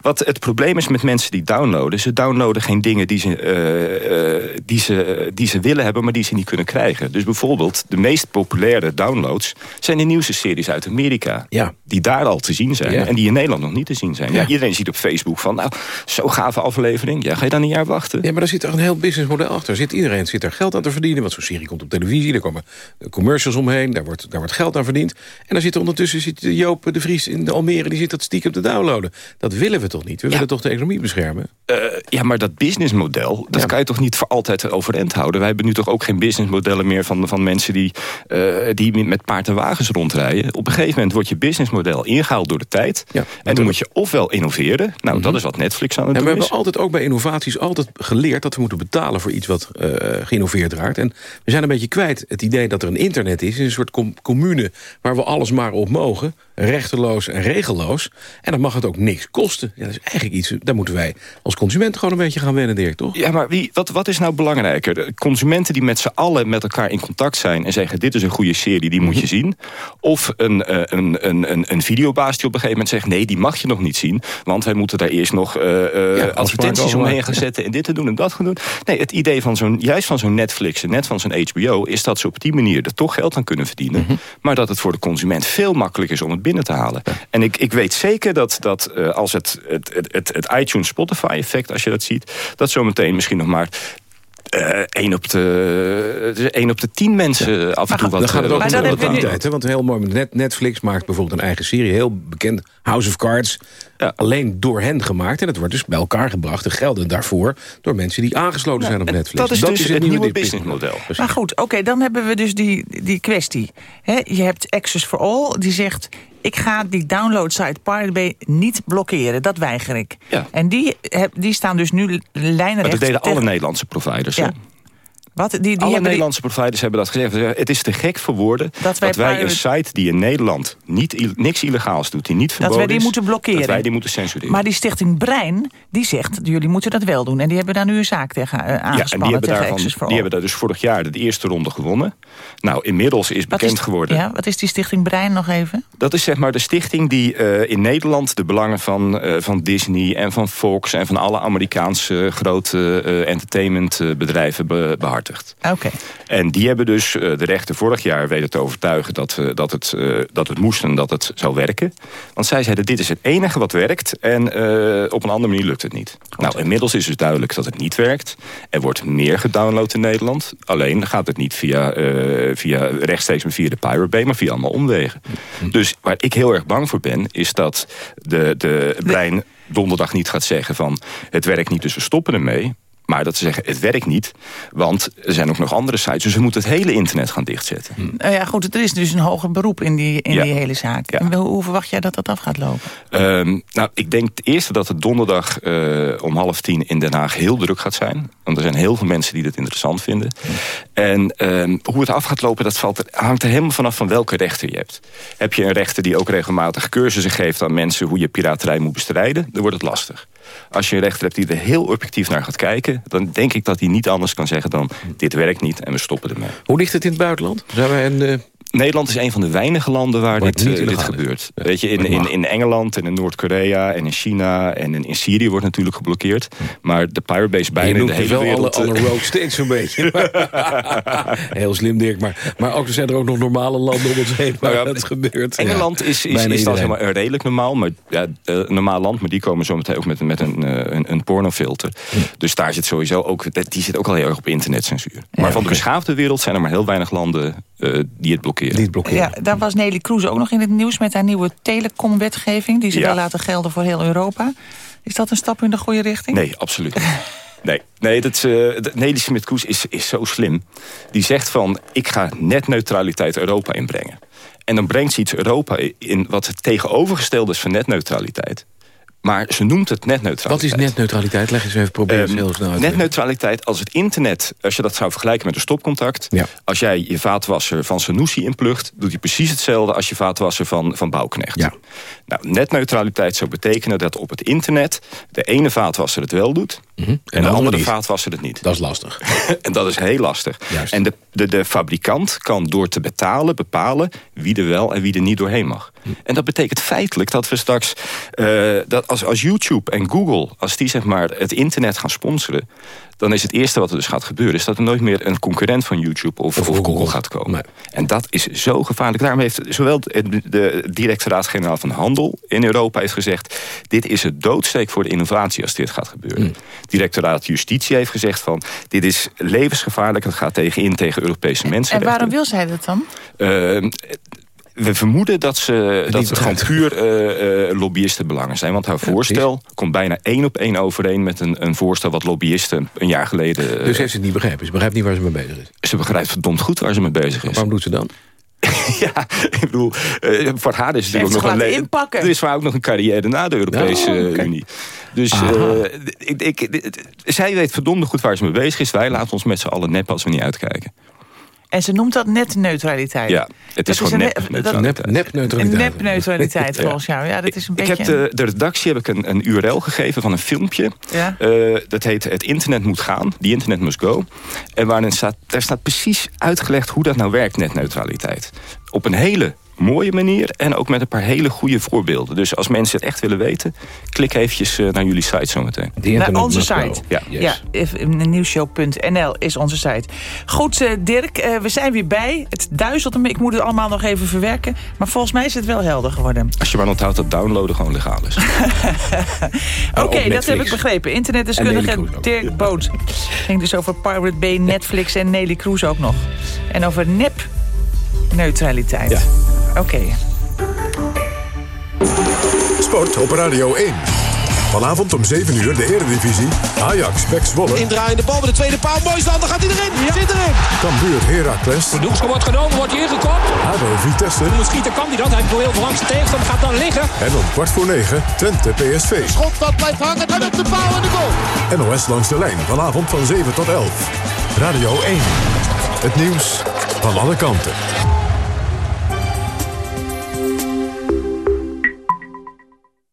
Wat het probleem is met mensen die downloaden... ze downloaden geen dingen die ze, eh, eh, die, ze, die ze willen hebben... maar die ze niet kunnen krijgen. Dus bijvoorbeeld de meest populaire downloads... zijn de nieuwste series uit Amerika. Ja. Die daar al te zien zijn Ja. en die in Nederland nog niet te zien zijn. Ja. Iedereen ziet op Facebook van... nou, zo gave aflevering. Ja, ga je dan een jaar wachten? Ja, maar daar zit toch een heel businessmodel achter. Zit, iedereen zit er geld aan te verdienen. Want zo'n serie komt op televisie, daar komen eh, commercials omheen. Daar wordt, daar wordt geld aan verdiend. En dan zit er ondertussen zit Joop de Vries in de Almere... die zit dat stiekem te downloaden. Dat willen we toch niet? We willen toch de economie beschermen? Eh, ja, maar dat businessmodel, dat kan je toch niet voor altijd overeind houden? Wij hebben nu toch ook geen businessmodellen meer van, van mensen die, eh, die met paard en wagens rondrijden. Op een gegeven moment wordt je businessmodel ingehaald door de tijd. en dan moet je ofwel innoveren. Nou, dat is wat Netflix aan het En we doen hebben is. altijd ook bij innovaties altijd geleerd... dat we moeten betalen voor iets wat eh, geïnnoveerd raakt. En we zijn een beetje kwijt het idee dat er een internet is... een soort com- commune waar we alles maar op mogen. Rechteloos en regelloos. En dan mag het ook niks kosten. Ja, dat is eigenlijk iets... daar moeten wij als consument gewoon een beetje gaan wennen, Dirk, toch? Ja, maar wie, wat, wat is nou belangrijker? De consumenten die met z'n allen met elkaar in contact zijn... en zeggen, dit is een goede serie, die moet je zien. Of een, eh, een, een, een, een videobaas die op een gegeven moment zegt... nee, die mag je nog niet zien, want wij moeten daar eerst nog eh, eh, advertenties omheen gaan zetten... en dit te doen en dat gaan doen. Nee, het idee van zo'n, juist van zo'n Netflix en net van zo'n HBO... is dat ze op die manier er toch geld aan kunnen verdienen... maar dat het voor de consument veel makkelijker is om het binnen te halen. En ik, ik weet zeker dat, dat eh, als het, het, het, het, het iTunes Spotify-effect... als je dat ziet, dat zometeen misschien nog maar... eh één op de één op de tien mensen af en toe wat... dan gaat het eh, ook wat- om de wat- kwaliteit. Want heel mooi, met Net- Netflix maakt bijvoorbeeld een eigen serie. Heel bekend, House of Cards. Alleen door hen gemaakt. En het wordt dus bij elkaar gebracht. De gelden daarvoor door mensen die aangesloten zijn op Netflix. dat is dus het nieuwe dit businessmodel. Maar goed, oké, dan hebben we dus die, die kwestie. Hè, je hebt Access for All, die zegt... ik ga die downloadsite Pirate Bay niet blokkeren, dat weiger ik. Ja. En die, heb- die staan dus nu lijnrecht... Maar dat deden alle Nederlandse providers. Ja. Wat? Die, die Alle hebben die- Nederlandse providers hebben dat gezegd. Het is te gek voor woorden dat wij een site die in Nederland niet, niks illegaals doet... die niet dat verboden wij die moeten blokkeren. Dat wij die moeten censureren. Maar die stichting Brein, die zegt, jullie moeten dat wel doen. En die hebben daar nu een zaak tegen uh, ja, en aangespannen. die hebben, daarvan, die hebben daar dus vorig jaar de eerste ronde gewonnen. Nou, inmiddels is Wat bekend is, geworden... Ja, wat is die stichting Brein nog even? Dat is zeg maar de stichting die eh, in Nederland de belangen van, eh, van Disney en van Fox... en van alle Amerikaanse grote eh, entertainmentbedrijven be behartigt. Behartigd. Oké. En die hebben dus de rechter vorig jaar weten te overtuigen... dat, dat, het, dat het moest en dat het zou werken. Want zij zeiden, dit is het enige wat werkt... en op een andere manier lukt het niet. Nou, inmiddels is dus duidelijk dat het niet werkt. Er wordt meer gedownload in Nederland. Alleen gaat het niet via, via rechtstreeks via de Pirate Bay... maar via allemaal omwegen. Dus waar ik heel erg bang voor ben... is dat de, de brein donderdag niet gaat zeggen van... het werkt niet, dus we stoppen ermee. Maar dat ze zeggen, het werkt niet, want er zijn ook nog andere sites. Dus we moeten het hele internet gaan dichtzetten. Hmm. Nou ja, goed, er is dus een hoger beroep in die, in die hele zaak. En hoe verwacht jij dat dat af gaat lopen? Ehm, nou, ik denk het eerste dat het donderdag uh, om half tien in Den Haag heel druk gaat zijn. Want er zijn heel veel mensen die dit interessant vinden. En um, hoe het af gaat lopen, dat valt er, hangt er helemaal vanaf van welke rechter je hebt. Heb je een rechter die ook regelmatig cursussen geeft aan mensen... hoe je piraterij moet bestrijden, dan wordt het lastig. Als je een rechter hebt die er heel objectief naar gaat kijken... dan denk ik dat hij niet anders kan zeggen dan... dit werkt niet en we stoppen ermee. Hoe ligt het in het buitenland? Zijn wij een, uh, Nederland is een van de weinige landen waar, dit, uh, dit gebeurt. Weet je, in, in, in Engeland en in Noord-Korea en in China en in, in, Syrië wordt natuurlijk geblokkeerd. Maar de Pirate Base bijna in de hele wel wereld... alle, alle rogue states zo'n beetje. Heel slim, Dirk. Maar, maar ook, er zijn er ook nog normale landen om ons heen waar nou ja, dat gebeurt. Engeland is, is, is dan zeg maar redelijk normaal. Maar, ja, een normaal land, maar die komen zo meteen ook met, met een, een, een pornofilter. Dus daar zit sowieso ook... Die zit ook al heel erg op internetcensuur. Maar van de beschaafde wereld zijn er maar heel weinig landen uh, die het blokkeren. Die het blokkeren. Ja, daar was Nelly Kroes ook nog in het nieuws met haar nieuwe telecomwetgeving... die ze ja. wil laten gelden voor heel Europa. Is dat een stap in de goede richting? Nee, absoluut niet. Nee, nee dat, uh, Nelly Smit-Kroes is, is zo slim. Die zegt van, ik ga netneutraliteit Europa inbrengen. En dan brengt ze iets Europa in wat het tegenovergestelde is van netneutraliteit. Maar ze noemt het netneutraliteit. Wat is netneutraliteit? Leg eens even proberen um, heel snel. Netneutraliteit, als het internet, als je dat zou vergelijken met een stopcontact... Ja. als jij je vaatwasser van Sanusi inplucht... doet hij precies hetzelfde als je vaatwasser van, van Bouwknecht. Ja. Nou, netneutraliteit zou betekenen dat op het internet... de ene vaatwasser het wel doet... Mm -hmm. en, en, de, de andere vaatwasser het niet. Dat is lastig. en dat is heel lastig. Juist. En de, de, de fabrikant kan door te betalen bepalen... wie er wel en wie er niet doorheen mag. Mm. En dat betekent feitelijk dat we straks... Uh, dat als, als YouTube en Google, als die zeg maar het internet gaan sponsoren... dan is het eerste wat er dus gaat gebeuren... is dat er nooit meer een concurrent van YouTube of, of, of Google gaat komen. Nee. En dat is zo gevaarlijk. Daarom heeft zowel de, de directoraat-generaal van Handel in Europa heeft gezegd... dit is het doodsteek voor de innovatie als dit gaat gebeuren. Mm. Directoraat Justitie heeft gezegd van... dit is levensgevaarlijk, het gaat tegen in tegen Europese mensenrechten. En waarom wil zij dat dan? Uh, we vermoeden dat, ze, dat het gewoon puur uh, uh, lobbyistenbelangen zijn. Want haar voorstel ja, komt bijna één op één overeen... met een, een voorstel wat lobbyisten een jaar geleden... Uh, dus heeft ze het niet begrepen? Ze begrijpt niet waar ze mee bezig is? Ze begrijpt verdomd goed waar ze mee bezig is. Waarom doet ze dan? ja, ik bedoel, uh, voor haar is het nog een inpakken. Er is voor haar ook nog een carrière na de Europese oh, okay. Unie. Dus uh, ik, ik, zij weet verdomd goed waar ze mee bezig is. Wij laten ons met z'n allen nep als we niet uitkijken. En ze noemt dat netneutraliteit. Ja, het is dat gewoon nep-neutraliteit. Nep-neutraliteit, nep nep volgens jou. Ja, dat is een ik beetje... heb de, de redactie heb ik een, een URL gegeven van een filmpje. Ja? Uh, dat heet Het internet moet gaan. The internet must go. En waarin staat, daar staat precies uitgelegd hoe dat nou werkt, netneutraliteit. Op een hele mooie manier en ook met een paar hele goede voorbeelden. Dus als mensen het echt willen weten, klik eventjes uh, naar jullie site zometeen. Naar onze site? Ja. Yes. ja nieuwshow.nl is onze site. Goed, uh, Dirk, uh, we zijn weer bij. Het duizelt me, ik moet het allemaal nog even verwerken. Maar volgens mij is het wel helder geworden. Als je maar onthoudt dat downloaden gewoon legaal is. Oké, okay, dat heb ik begrepen. Internetdeskundige Dirk Boot. ging dus over Pirate Bay, Netflix en Nelly Kroes ook nog. En over nep neutraliteit. Ja. Oké. Okay. Sport op Radio 1. Vanavond om 7 uur de Eredivisie. Ajax, Pek Zwolle. Indraaiende bal bij de tweede paal. Mooi dan gaat hij erin. Ja. Zit erin. Cambuur Heracles. De Doekske wordt genomen, wordt hij ingekopt. ADO Vitesse. De schieten kan hij dat. Hij heel langs de tegenstander, gaat dan liggen. En om kwart voor 9 Twente PSV. Schot dat blijft hangen, dan op de paal en de goal. NOS langs de lijn, vanavond van 7 tot 11. Radio 1. Het nieuws van alle kanten.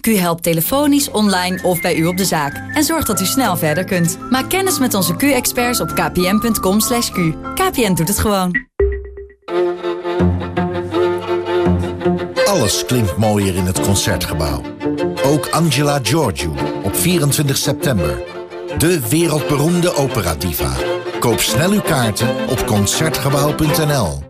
Q helpt telefonisch, online of bij u op de zaak. En zorgt dat u snel verder kunt. Maak kennis met onze Q-experts op kpn.com. /q. KPN doet het gewoon. Alles klinkt mooier in het Concertgebouw. Ook Angela Giorgio op 24 september. De wereldberoemde operadiva. Koop snel uw kaarten op Concertgebouw.nl.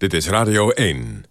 Dit is Radio 1.